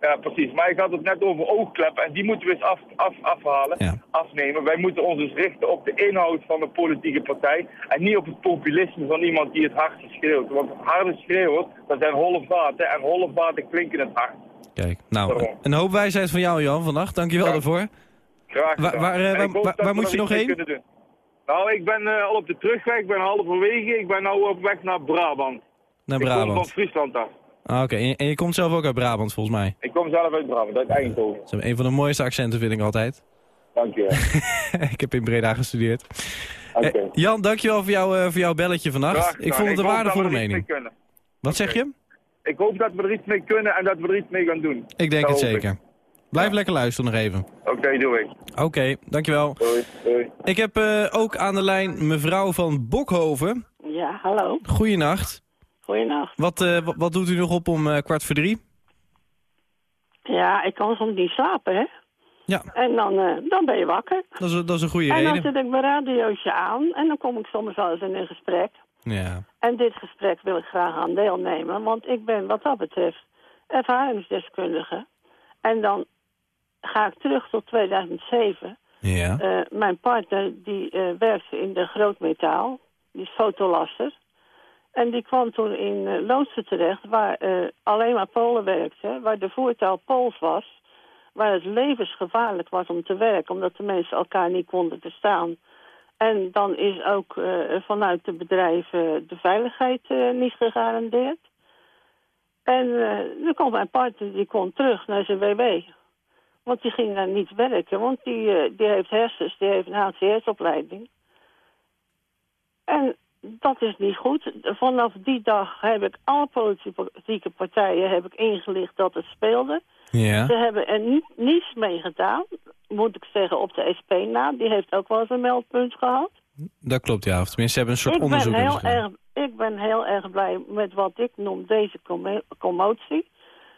Ja, precies. Maar ik had het net over oogkleppen en die moeten we eens af, af, afhalen, Ja. afnemen. Wij moeten ons dus richten op de inhoud van de politieke partij en niet op het populisme van iemand die het hardst schreeuwt. Want harde schreeuwers, dat zijn holle vaten en holle vaten klinken het hard. Kijk, nou, een hoop wijsheid van jou, Jan, vannacht. Dankjewel Ja. daarvoor. Graag gedaan. waar, eh, waar- ik waar- moet je nog heen? Nou, ik ben eh, al op de terugweg, ik ben halverwege, ik ben nu op weg naar Brabant. Naar Ik kom van Brabant. Friesland af. Ah, Oké, en, en je komt zelf ook uit Brabant, volgens mij. Ik kom zelf uit Brabant, uit Eindhoven. Dat is een van de mooiste accenten, vind ik altijd. Dank je. ik heb in Breda gestudeerd. Oké. Eh, Jan, dankjewel voor, jou, eh, voor jouw belletje vannacht. Ik vond het een waardevolle mening. Wat zeg je? Ik hoop dat we er iets mee kunnen en dat we er iets mee gaan doen. Ik denk Dat het ik. zeker. Blijf lekker luisteren nog even. Oké, doe ik. Oké, dankjewel. Doei. Doei. Ik heb eh, ook aan de lijn mevrouw van Bokhoven. Ja, hallo. Goeienacht. Goeienacht. Wat, eh, wat, doet u nog op om eh, kwart voor drie? Ja, ik kan soms niet slapen, hè? Ja, En dan, eh, dan ben je wakker. dat is, dat is een goede en dan reden. zet ik mijn radiootje aan en dan kom ik soms wel eens in een gesprek. Ja, En dit gesprek wil ik graag aan deelnemen, want ik ben wat dat betreft ervaringsdeskundige. En dan ga ik terug tot 2007. ja. Mijn partner die werkte in de grootmetaal, die is fotolaster. En die kwam toen in uh, Loodsen terecht, waar eh, alleen maar Polen werkten, waar de voertaal Pools was, waar het levensgevaarlijk was om te werken, omdat de mensen elkaar niet konden verstaan. En dan is ook eh, vanuit de bedrijven de veiligheid eh, niet gegarandeerd. En eh dan kwam mijn partner, die kon terug naar zijn WW. Want die ging daar niet werken, want die, eh, die heeft hersens, die heeft een HCS-opleiding. En dat is niet goed. Vanaf die dag heb ik alle politieke partijen heb ik ingelicht dat het speelde. ja. Ze hebben er niet, niets mee gedaan, moet ik zeggen, op de SP na. Die heeft ook wel eens een meldpunt gehad. Dat klopt, ja. Of tenminste, ze hebben een soort Ik ben, onderzoek heel gedaan. erg, ik ben heel erg blij met wat ik noem deze commo- commotie.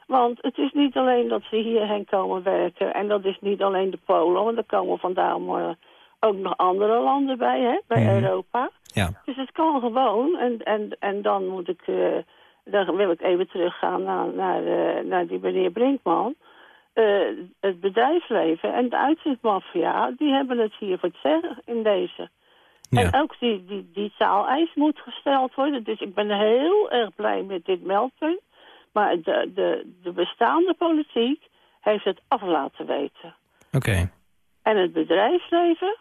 Want het is niet alleen dat ze hierheen komen werken. En dat is niet alleen de Polen. Want er komen vandaan maar ook nog andere landen bij, hè, bij Mhm. Europa. Ja. Dus het kan gewoon. En, en, en dan moet ik, eh, dan wil ik even teruggaan naar, naar, eh, naar die meneer Brinkman. Eh, het bedrijfsleven en de uitzendmafia, die hebben het hier voor het zeggen in deze. Ja. En ook die, die, die taaleis moet gesteld worden. Dus ik ben heel erg blij met dit meldpunt. Maar de, de, de bestaande politiek heeft het af laten weten. Oké. En het bedrijfsleven,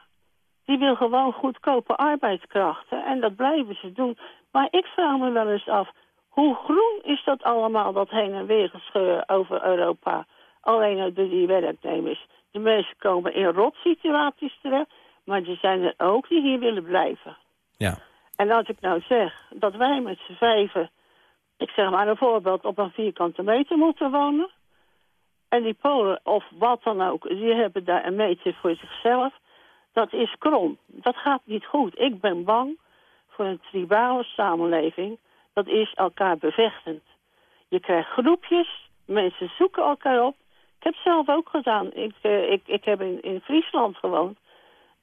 die wil gewoon goedkope arbeidskrachten. En dat blijven ze doen. Maar ik vraag me wel eens af, hoe groen is dat allemaal, dat heen en weer gescheur over Europa? Alleen al door die werknemers. De mensen komen in rotsituaties terecht, maar er zijn er ook die hier willen blijven. Ja. En als ik nou zeg dat wij met z'n vijven, ik zeg maar een voorbeeld, op een vierkante meter moeten wonen. En die Polen, of wat dan ook, die hebben daar een meter voor zichzelf. Dat is krom. Dat gaat niet goed. Ik ben bang voor een tribale samenleving. Dat is elkaar bevechtend. Je krijgt groepjes, mensen zoeken elkaar op. Ik heb het zelf ook gedaan. Ik, eh, ik, ik heb in, in Friesland gewoond.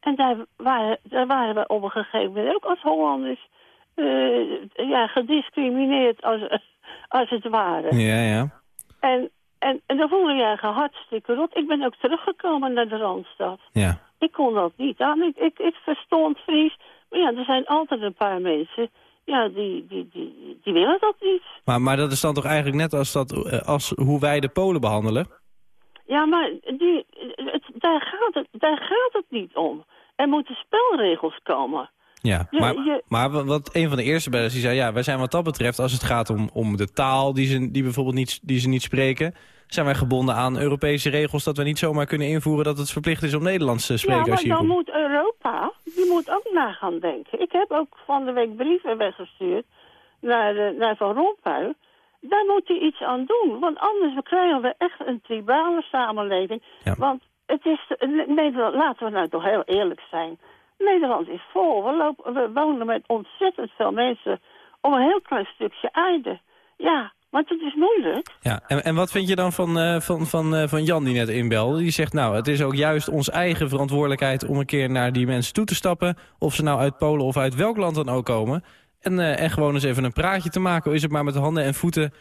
En daar waren, daar waren we op een gegeven moment ook als Hollanders eh, ja, gediscrimineerd als, als het ware. Ja, ja. En, en, en dan voelde je je hartstikke rot. Ik ben ook teruggekomen naar de Randstad. Ja. Ik kon dat niet aan. Ik, ik, ik verstond Fries. Maar ja, er zijn altijd een paar mensen... Ja, die, die, die, die willen dat niet. Maar, maar dat is dan toch eigenlijk net als, dat, eh, als hoe wij de Polen behandelen? Ja, maar die, het, daar, gaat het, daar gaat het niet om. Er moeten spelregels komen. Ja, Ja, maar, je- maar wa- wat een van de eerste bellers die zei... ja, wij zijn wat dat betreft, als het gaat om, om de taal die ze, die bijvoorbeeld niet, die ze niet spreken... zijn wij gebonden aan Europese regels dat we niet zomaar kunnen invoeren... dat het verplicht is om Nederlands te spreken ja, maar dan moet Europa, die moet ook na gaan denken. Ik heb ook van de week brieven weggestuurd naar, de, naar Van Rompuy. Daar moet hij iets aan doen, want anders krijgen we echt een tribale samenleving. Want het is, Nederland, laten we nou toch heel eerlijk zijn. Nederland is vol. We, lopen, we wonen met ontzettend veel mensen op een heel klein stukje aarde. Ja, maar het is moeilijk. Ja, en, en wat vind je dan van, eh, van, van, eh, van Jan die net inbelde? Die zegt, nou, het is ook juist onze eigen verantwoordelijkheid... om een keer naar die mensen toe te stappen... of ze nou uit Polen of uit welk land dan ook komen... en, eh, en gewoon eens even een praatje te maken. Is het maar met handen en voeten...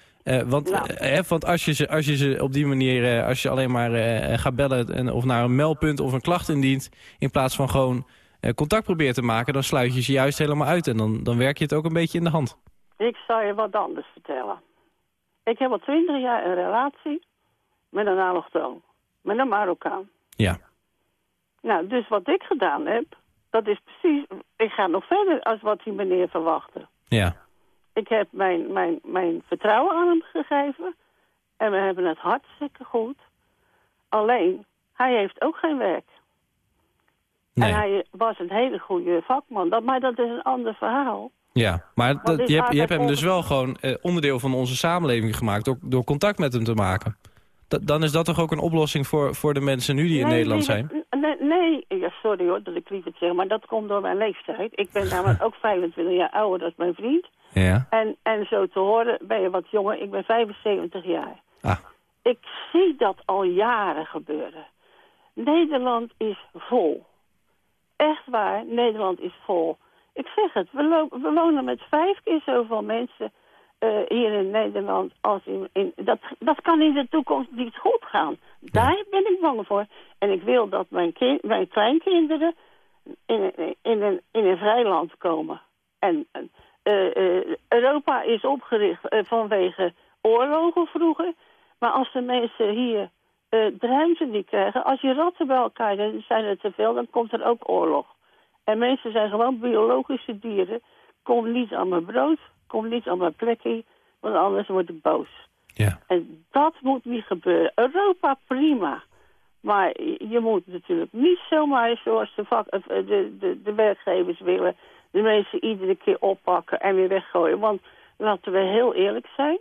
Want eh, eh, want als, je ze, als je ze op die manier, als je alleen maar gaat bellen... En, of naar een meldpunt of een klacht indient... in plaats van gewoon contact probeert te maken... dan sluit je ze juist helemaal uit en dan, dan werk je het ook een beetje in de hand. Ik zal je wat anders vertellen. Ik heb al twintig jaar een relatie met een allochtoon. Met een Marokkaan. Ja. Nou, dus wat ik gedaan heb, dat is precies... Ik ga nog verder als wat die meneer verwachtte. Ja. Ik heb mijn, mijn, mijn vertrouwen aan hem gegeven. En we hebben het hartstikke goed. Alleen, hij heeft ook geen werk. Nee. En hij was een hele goede vakman. Dat, maar dat is een ander verhaal. Ja, maar dat, je, hebt, je hebt hem dus wel gewoon eh, onderdeel van onze samenleving gemaakt... Door, door contact met hem te maken. Da- dan is dat toch ook een oplossing voor, voor de mensen nu die in Nee, Nederland zijn? Nee, nee, ja, sorry hoor dat ik lief het zeg, maar dat komt door mijn leeftijd. Ik ben namelijk ook 25 jaar ouder dan mijn vriend. Ja. En, en zo te horen ben je wat jonger. Ik ben 75 jaar. Ah. Ik zie dat al jaren gebeuren. Nederland is vol. Echt waar, Nederland is vol. Ik zeg het, we, lo- we wonen met vijf keer zoveel mensen eh, hier in Nederland als in... in dat, dat kan in de toekomst niet goed gaan. Daar ben ik bang voor. En ik wil dat mijn, kind, mijn kleinkinderen in, in, in, een, in een vrij land komen. En eh, eh, Europa is opgericht vanwege oorlogen vroeger. Maar als de mensen hier eh, de ruimte niet krijgen... als je ratten bij elkaar zijn er te veel, dan komt er ook oorlog. En mensen zijn gewoon biologische dieren. Kom niet aan mijn brood, kom niet aan mijn plekje, want anders word ik boos. Ja. En dat moet niet gebeuren. Europa, prima. Maar je moet natuurlijk niet zomaar zoals de, vak, eh, de, de, de werkgevers willen... de mensen iedere keer oppakken en weer weggooien. Want laten we heel eerlijk zijn...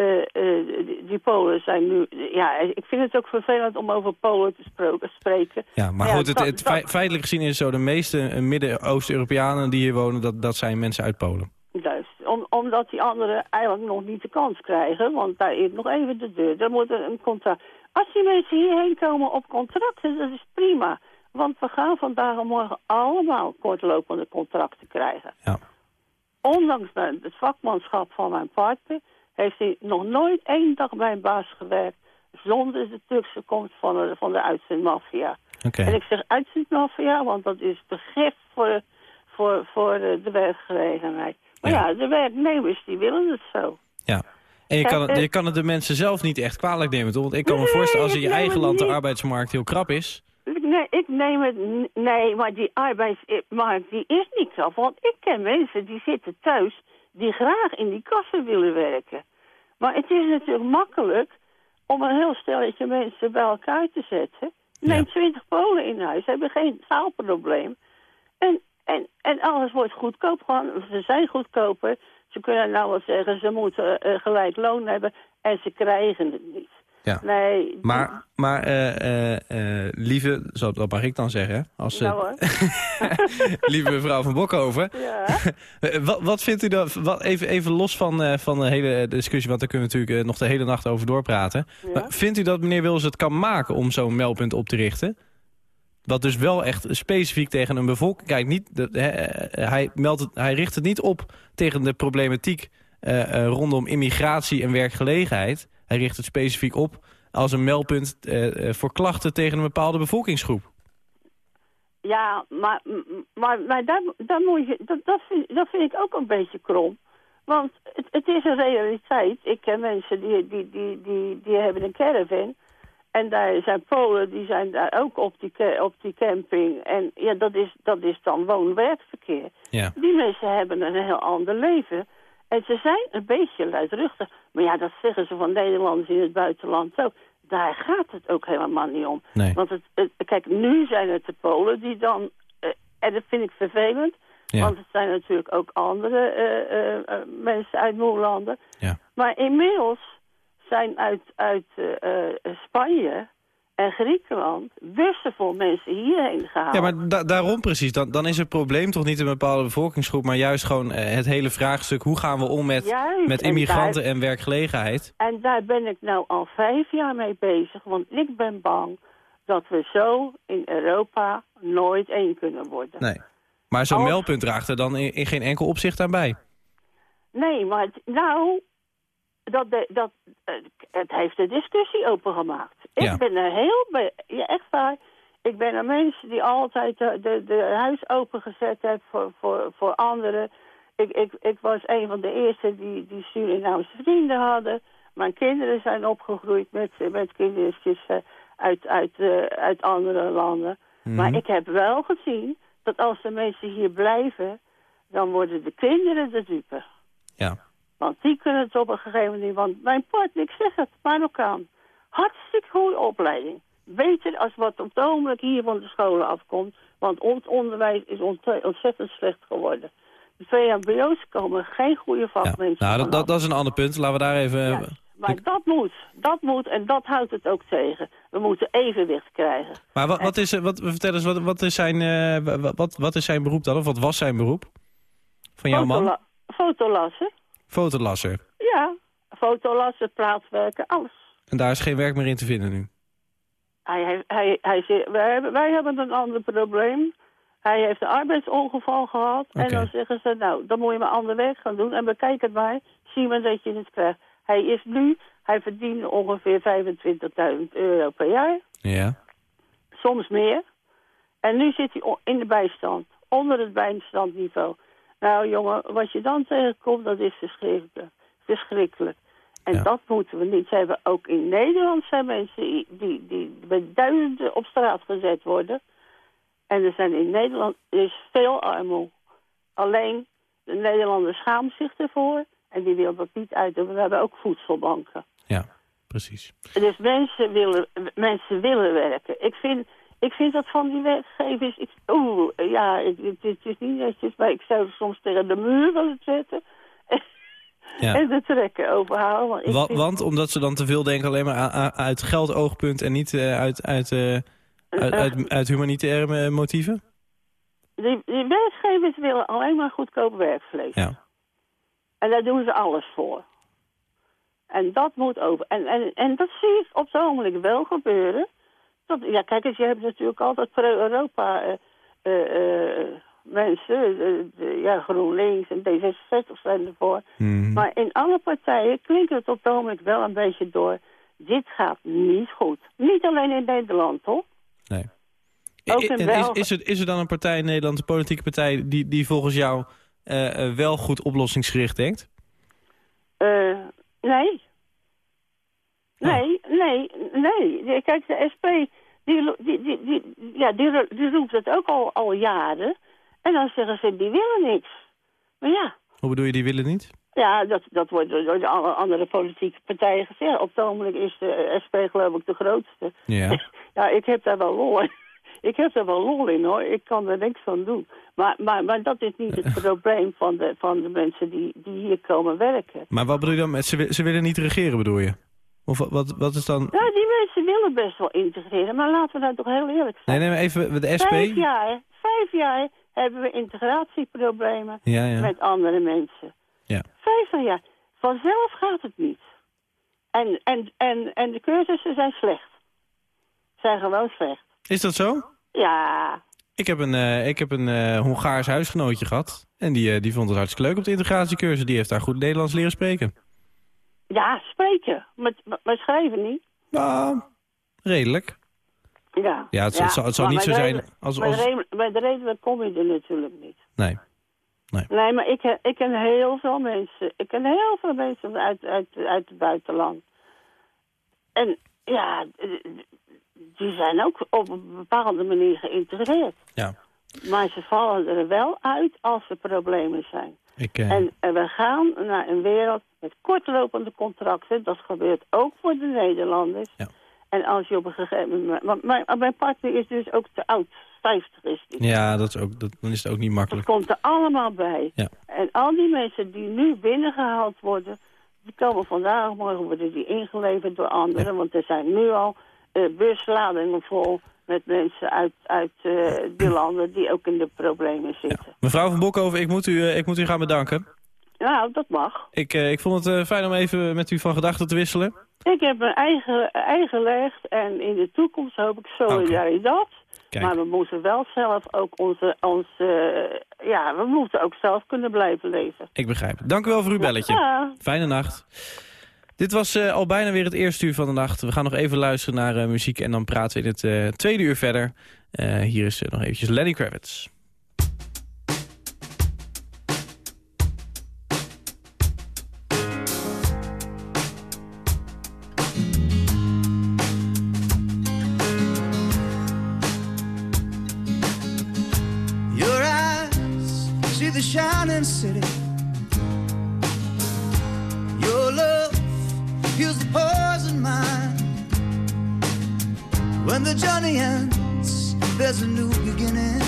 eh, eh, die, Polen zijn nu... Ja, ik vind het ook vervelend om over Polen te spreken. Ja, maar goed, het, feitelijk gezien is het zo... de meeste eh, Midden-Oost-Europeanen die hier wonen... Dat, dat zijn mensen uit Polen. Juist, Om, omdat die anderen eigenlijk nog niet de kans krijgen, want daar is nog even de deur. Er moet een contract. Als die mensen hierheen komen op contracten, dat is prima. Want we gaan vandaag en morgen allemaal kortlopende contracten krijgen. Ja. Ondanks het vakmanschap van mijn partner heeft hij nog nooit één dag bij een baas gewerkt zonder de Turkse komst van de, van de uitzendmafia. Oké. En ik zeg uitzendmafia, want dat is begrip voor, voor, voor de, werkgelegenheid. Maar ja. de werknemers die willen het zo. Ja. En je kan, het, eh, je kan het de mensen zelf niet echt kwalijk nemen, toch? Want ik kan me Nee, voorstellen, als in je eigen land de arbeidsmarkt heel krap is... Nee, ik neem het... Nee, maar die arbeidsmarkt die is niet zo. Want ik ken mensen die zitten thuis die graag in die kassen willen werken. Maar het is natuurlijk makkelijk om een heel stelletje mensen bij elkaar te zetten. Neem twintig Polen in huis, hebben geen taalprobleem. En, en, en alles wordt goedkoop. Gewoon, ze zijn goedkoper. Ze kunnen nou wel zeggen, ze moeten eh, gelijk loon hebben. En ze krijgen het niet. Ja. Nee, Maar, maar eh, eh, eh, lieve, zo, dat mag ik dan zeggen, als, Nou hoor. lieve mevrouw van Bokhoven. Ja. Wat, wat vindt u dan, wat, even, even los van, van de hele discussie, want daar kunnen we natuurlijk nog de hele nacht over doorpraten. Ja. Maar vindt u dat meneer Wils het kan maken om zo'n meldpunt op te richten? Wat dus wel echt specifiek tegen een bevolking... Kijk, niet, de, hij, meldt het, hij richt het niet op tegen de problematiek... rondom immigratie en werkgelegenheid. Hij richt het specifiek op als een meldpunt eh, voor klachten tegen een bepaalde bevolkingsgroep. Ja, maar, maar, maar daar, daar moet je, dat, dat, vind, dat vind ik ook een beetje krom. Want het, het is een realiteit. Ik ken mensen die, die, die, die, die hebben een caravan. En daar zijn Polen, die zijn daar ook op die, op die camping. En ja, dat is, dat is dan woon-werkverkeer. Ja. Die mensen hebben een heel ander leven. En ze zijn een beetje luidruchtig. Maar ja, dat zeggen ze van Nederlanders in het buitenland ook. Daar gaat het ook helemaal niet om. Nee. Want het, het- kijk, nu zijn het de Polen die dan... eh, en dat vind ik vervelend. Ja. Want het zijn natuurlijk ook andere eh, eh, mensen uit moerlanden. Ja. Maar inmiddels zijn uit, uit Spanje en Griekenland bussen vol mensen hierheen gehaald. Ja, maar da- daarom precies. Dan, dan is het probleem toch niet een bepaalde bevolkingsgroep... maar juist gewoon eh, het hele vraagstuk... hoe gaan we om met, Juist, met en immigranten daar- en werkgelegenheid? En daar ben ik nou al vijf jaar mee bezig. Want ik ben bang dat we zo in Europa nooit één kunnen worden. Nee. Maar zo'n meldpunt draagt er dan in, in geen enkel opzicht aan bij. Nee, maar nou, dat, de- dat, eh, het heeft de discussie opengemaakt. Ja. Ik ben er heel, be- ja, echt waar. Ik ben een mens die altijd de, de, de huis opengezet heeft voor, voor, voor anderen. Ik, ik, ik was een van de eerste die, die Surinaamse vrienden hadden. Mijn kinderen zijn opgegroeid met, met kindertjes eh, uit, uit, eh, uit andere landen. Maar ik heb wel gezien dat als de mensen hier blijven, dan worden de kinderen de dupe. Ja. Want die kunnen het op een gegeven moment niet. Want mijn partner, ik zeg het, Marokkaan. Hartstikke goede opleiding. Beter als wat op het ogenblik hier van de scholen afkomt. Want ons onderwijs is ont- ontzettend slecht geworden. De VMBO's komen geen goede vakmensen Nou, dat, dat, dat is een ander punt. Laten we daar even... Ja, maar dat moet, dat moet en dat houdt het ook tegen. We moeten evenwicht krijgen. Maar wat, wat is, eh, wat, vertel eens, wat, wat, is zijn, eh, wa- wat, wat is zijn beroep dan? Of wat was zijn beroep? Van jouw man? Fotola- Fotolassen, Fotolasser. ja. Fotolassen, plaatswerken, alles. En daar is geen werk meer in te vinden nu. Hij, heeft- hij, hij zegt, wij, hebben, wij hebben een ander probleem. Hij heeft een arbeidsongeval gehad. En dan zeggen ze, nou, dan moet je maar ander werk gaan doen. En bekijk het maar, zie maar dat je het krijgt. Hij is nu, hij verdient ongeveer 25.000 euro per jaar. Ja. Soms meer. En nu zit hij in de bijstand. Onder het bijstandniveau. Nou jongen, wat je dan tegenkomt, dat is verschrikkelijk. Verschrikkelijk. En Ja. dat moeten we niet. Hebben ook in Nederland zijn mensen die, die, met duizenden op straat gezet worden. En er zijn in Nederland er is veel armoede. Alleen de Nederlanders schamen zich ervoor. En die wil dat niet uit. We hebben ook voedselbanken. Ja, precies. Dus mensen willen, mensen willen werken. Ik vind, ik vind dat van die werkgevers... Oeh, ja, het, het- het is niet netjes, maar ik zou soms tegen de muur willen zetten. Ja. En de trekken overhouden. Want ik Wa- vind- want omdat ze dan te veel denken alleen maar uit geldoogpunt... en niet eh, uit, uit, eh, uit, uit, uit humanitaire eh, motieven? die, die werkgevers willen alleen maar goedkoop werkvlees. Ja. En daar doen ze alles voor. En dat moet over. En, en, en dat zie ik op het ogenblik wel gebeuren. Dat, ja, kijk eens, je hebt natuurlijk altijd pro-Europa eh, eh, eh, mensen. ja, GroenLinks en D66 zijn ervoor. Mhm. Maar in alle partijen klinkt het op het ogenblik wel een beetje door. Dit gaat niet goed. Niet alleen in Nederland, toch? Nee. Ook in is, is, er, is er dan een partij in Nederland, een politieke partij... die, die volgens jou wel goed oplossingsgericht denkt? Eh, nee. Nee, nee, nee. Kijk, de SP, die, lo- die, die, die, ja, die, die roept het ook al, al jaren. En dan zeggen ze, die willen niks. Maar ja, Hoe bedoel je, die willen niet? ja dat, dat wordt door de andere politieke partijen gezegd. Op het ogenblik is de SP geloof ik de grootste. Ja. Ja, ik heb daar wel lol in. Ik heb daar wel lol in hoor. Ik kan er niks van doen. Maar, maar, maar dat is niet het probleem van de, van de mensen die, die hier komen werken. Maar wat bedoel je dan met ze, ze willen niet regeren, bedoel je? Of wat, wat, is dan... Ja, die mensen willen best wel integreren, maar laten we nou toch heel eerlijk Nee, zijn. nee, maar even de SP. Vijf jaar, vijf jaar hebben we integratieproblemen Ja, ja. met andere mensen. Ja. Vijftig jaar. Vanzelf gaat het niet. En, en, en, en de cursussen zijn slecht. Zijn gewoon slecht. Is dat zo? Ja, Ik heb een, eh, ik heb een eh, Hongaars huisgenootje gehad. En die, eh, die vond het hartstikke leuk op de integratiecursus. Die heeft daar goed Nederlands leren spreken. Ja, spreken. Maar, maar schrijven niet. Nou, redelijk. Ja, Ja, het, zou, het zou niet zo zijn als... Als bij de reden kom je er natuurlijk niet. nee. Nee, maar ik, ken- ik ken heel veel mensen. Ik ken heel veel mensen uit, uit, uit het buitenland. En ja, die zijn ook op een bepaalde manier geïntegreerd. Ja. Maar ze vallen er wel uit als er problemen zijn. Ik, eh, En, en we gaan naar een wereld met kortlopende contracten. Dat gebeurt ook voor de Nederlanders. En als je op een gegeven moment... Want mijn, mijn partner is dus ook te oud. 50 is die. ja, dat is ook, dat, dan is het ook niet Dat makkelijk. komt er allemaal bij. Ja. En al die mensen die nu binnengehaald worden... die komen vandaag morgen worden die ingeleverd door anderen. Want er zijn nu al eh, busladingen vol met mensen uit, uit eh, die landen... die ook in de problemen zitten. Mevrouw van Bokhoven, ik moet u, eh, ik moet u gaan bedanken. Nou, dat mag. Ik, eh, ik vond het eh, fijn om even met u van gedachten te wisselen. Ik heb mijn eigen, eigen leg en in de toekomst hoop ik solidariteit. Kijk. Maar we moeten wel zelf ook onze, onze... Ja, we moeten ook zelf kunnen blijven leven. Ik begrijp. Dank u wel voor uw belletje. Ja. Fijne nacht. Dit was eh, al bijna weer het eerste uur van de nacht. We gaan nog even luisteren naar muziek en dan praten we in het tweede uur verder. Hier is nog eventjes Lenny Kravitz. City. Your love heals the poison mind. When the journey ends, there's a new beginning.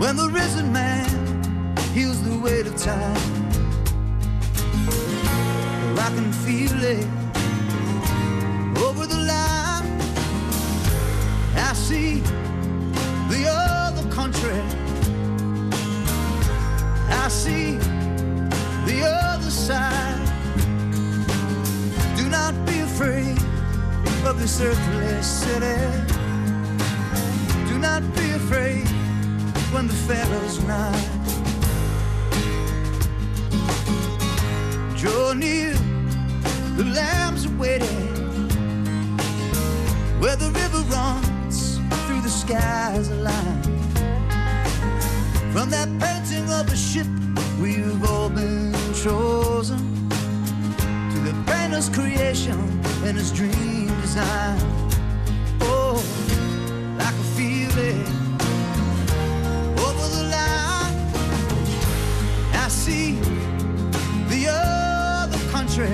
When the risen man heals the weight of time. I can feel it over the line. I see this earthly city. Do not be afraid when the Pharaoh's night. Draw near, the lambs are waiting. Where the river runs through the skies aligned. From that painting of a ship, we've all been chosen to the painter's creation and his dream Oh, I feel it over the line. I see the other country.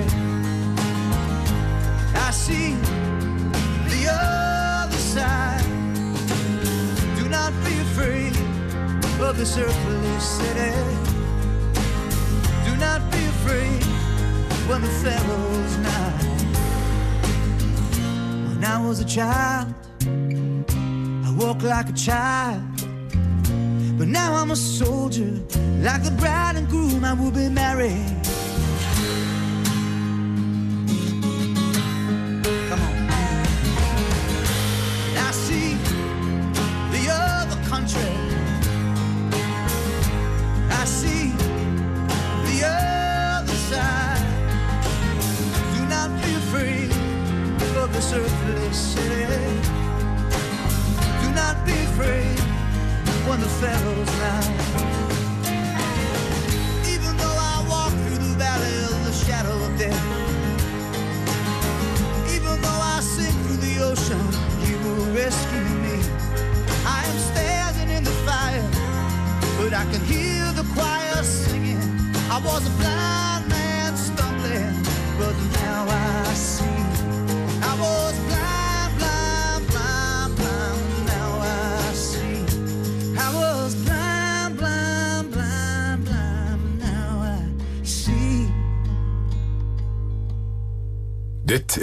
I see the other side. Do not be afraid of this earthly city. Do not be afraid when the Pharaoh's night. I was a child, I walked like a child. But now I'm a soldier, like the bride and groom I will be married.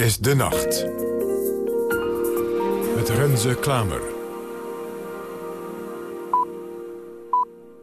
Is De Nacht. Met Renze Klamer.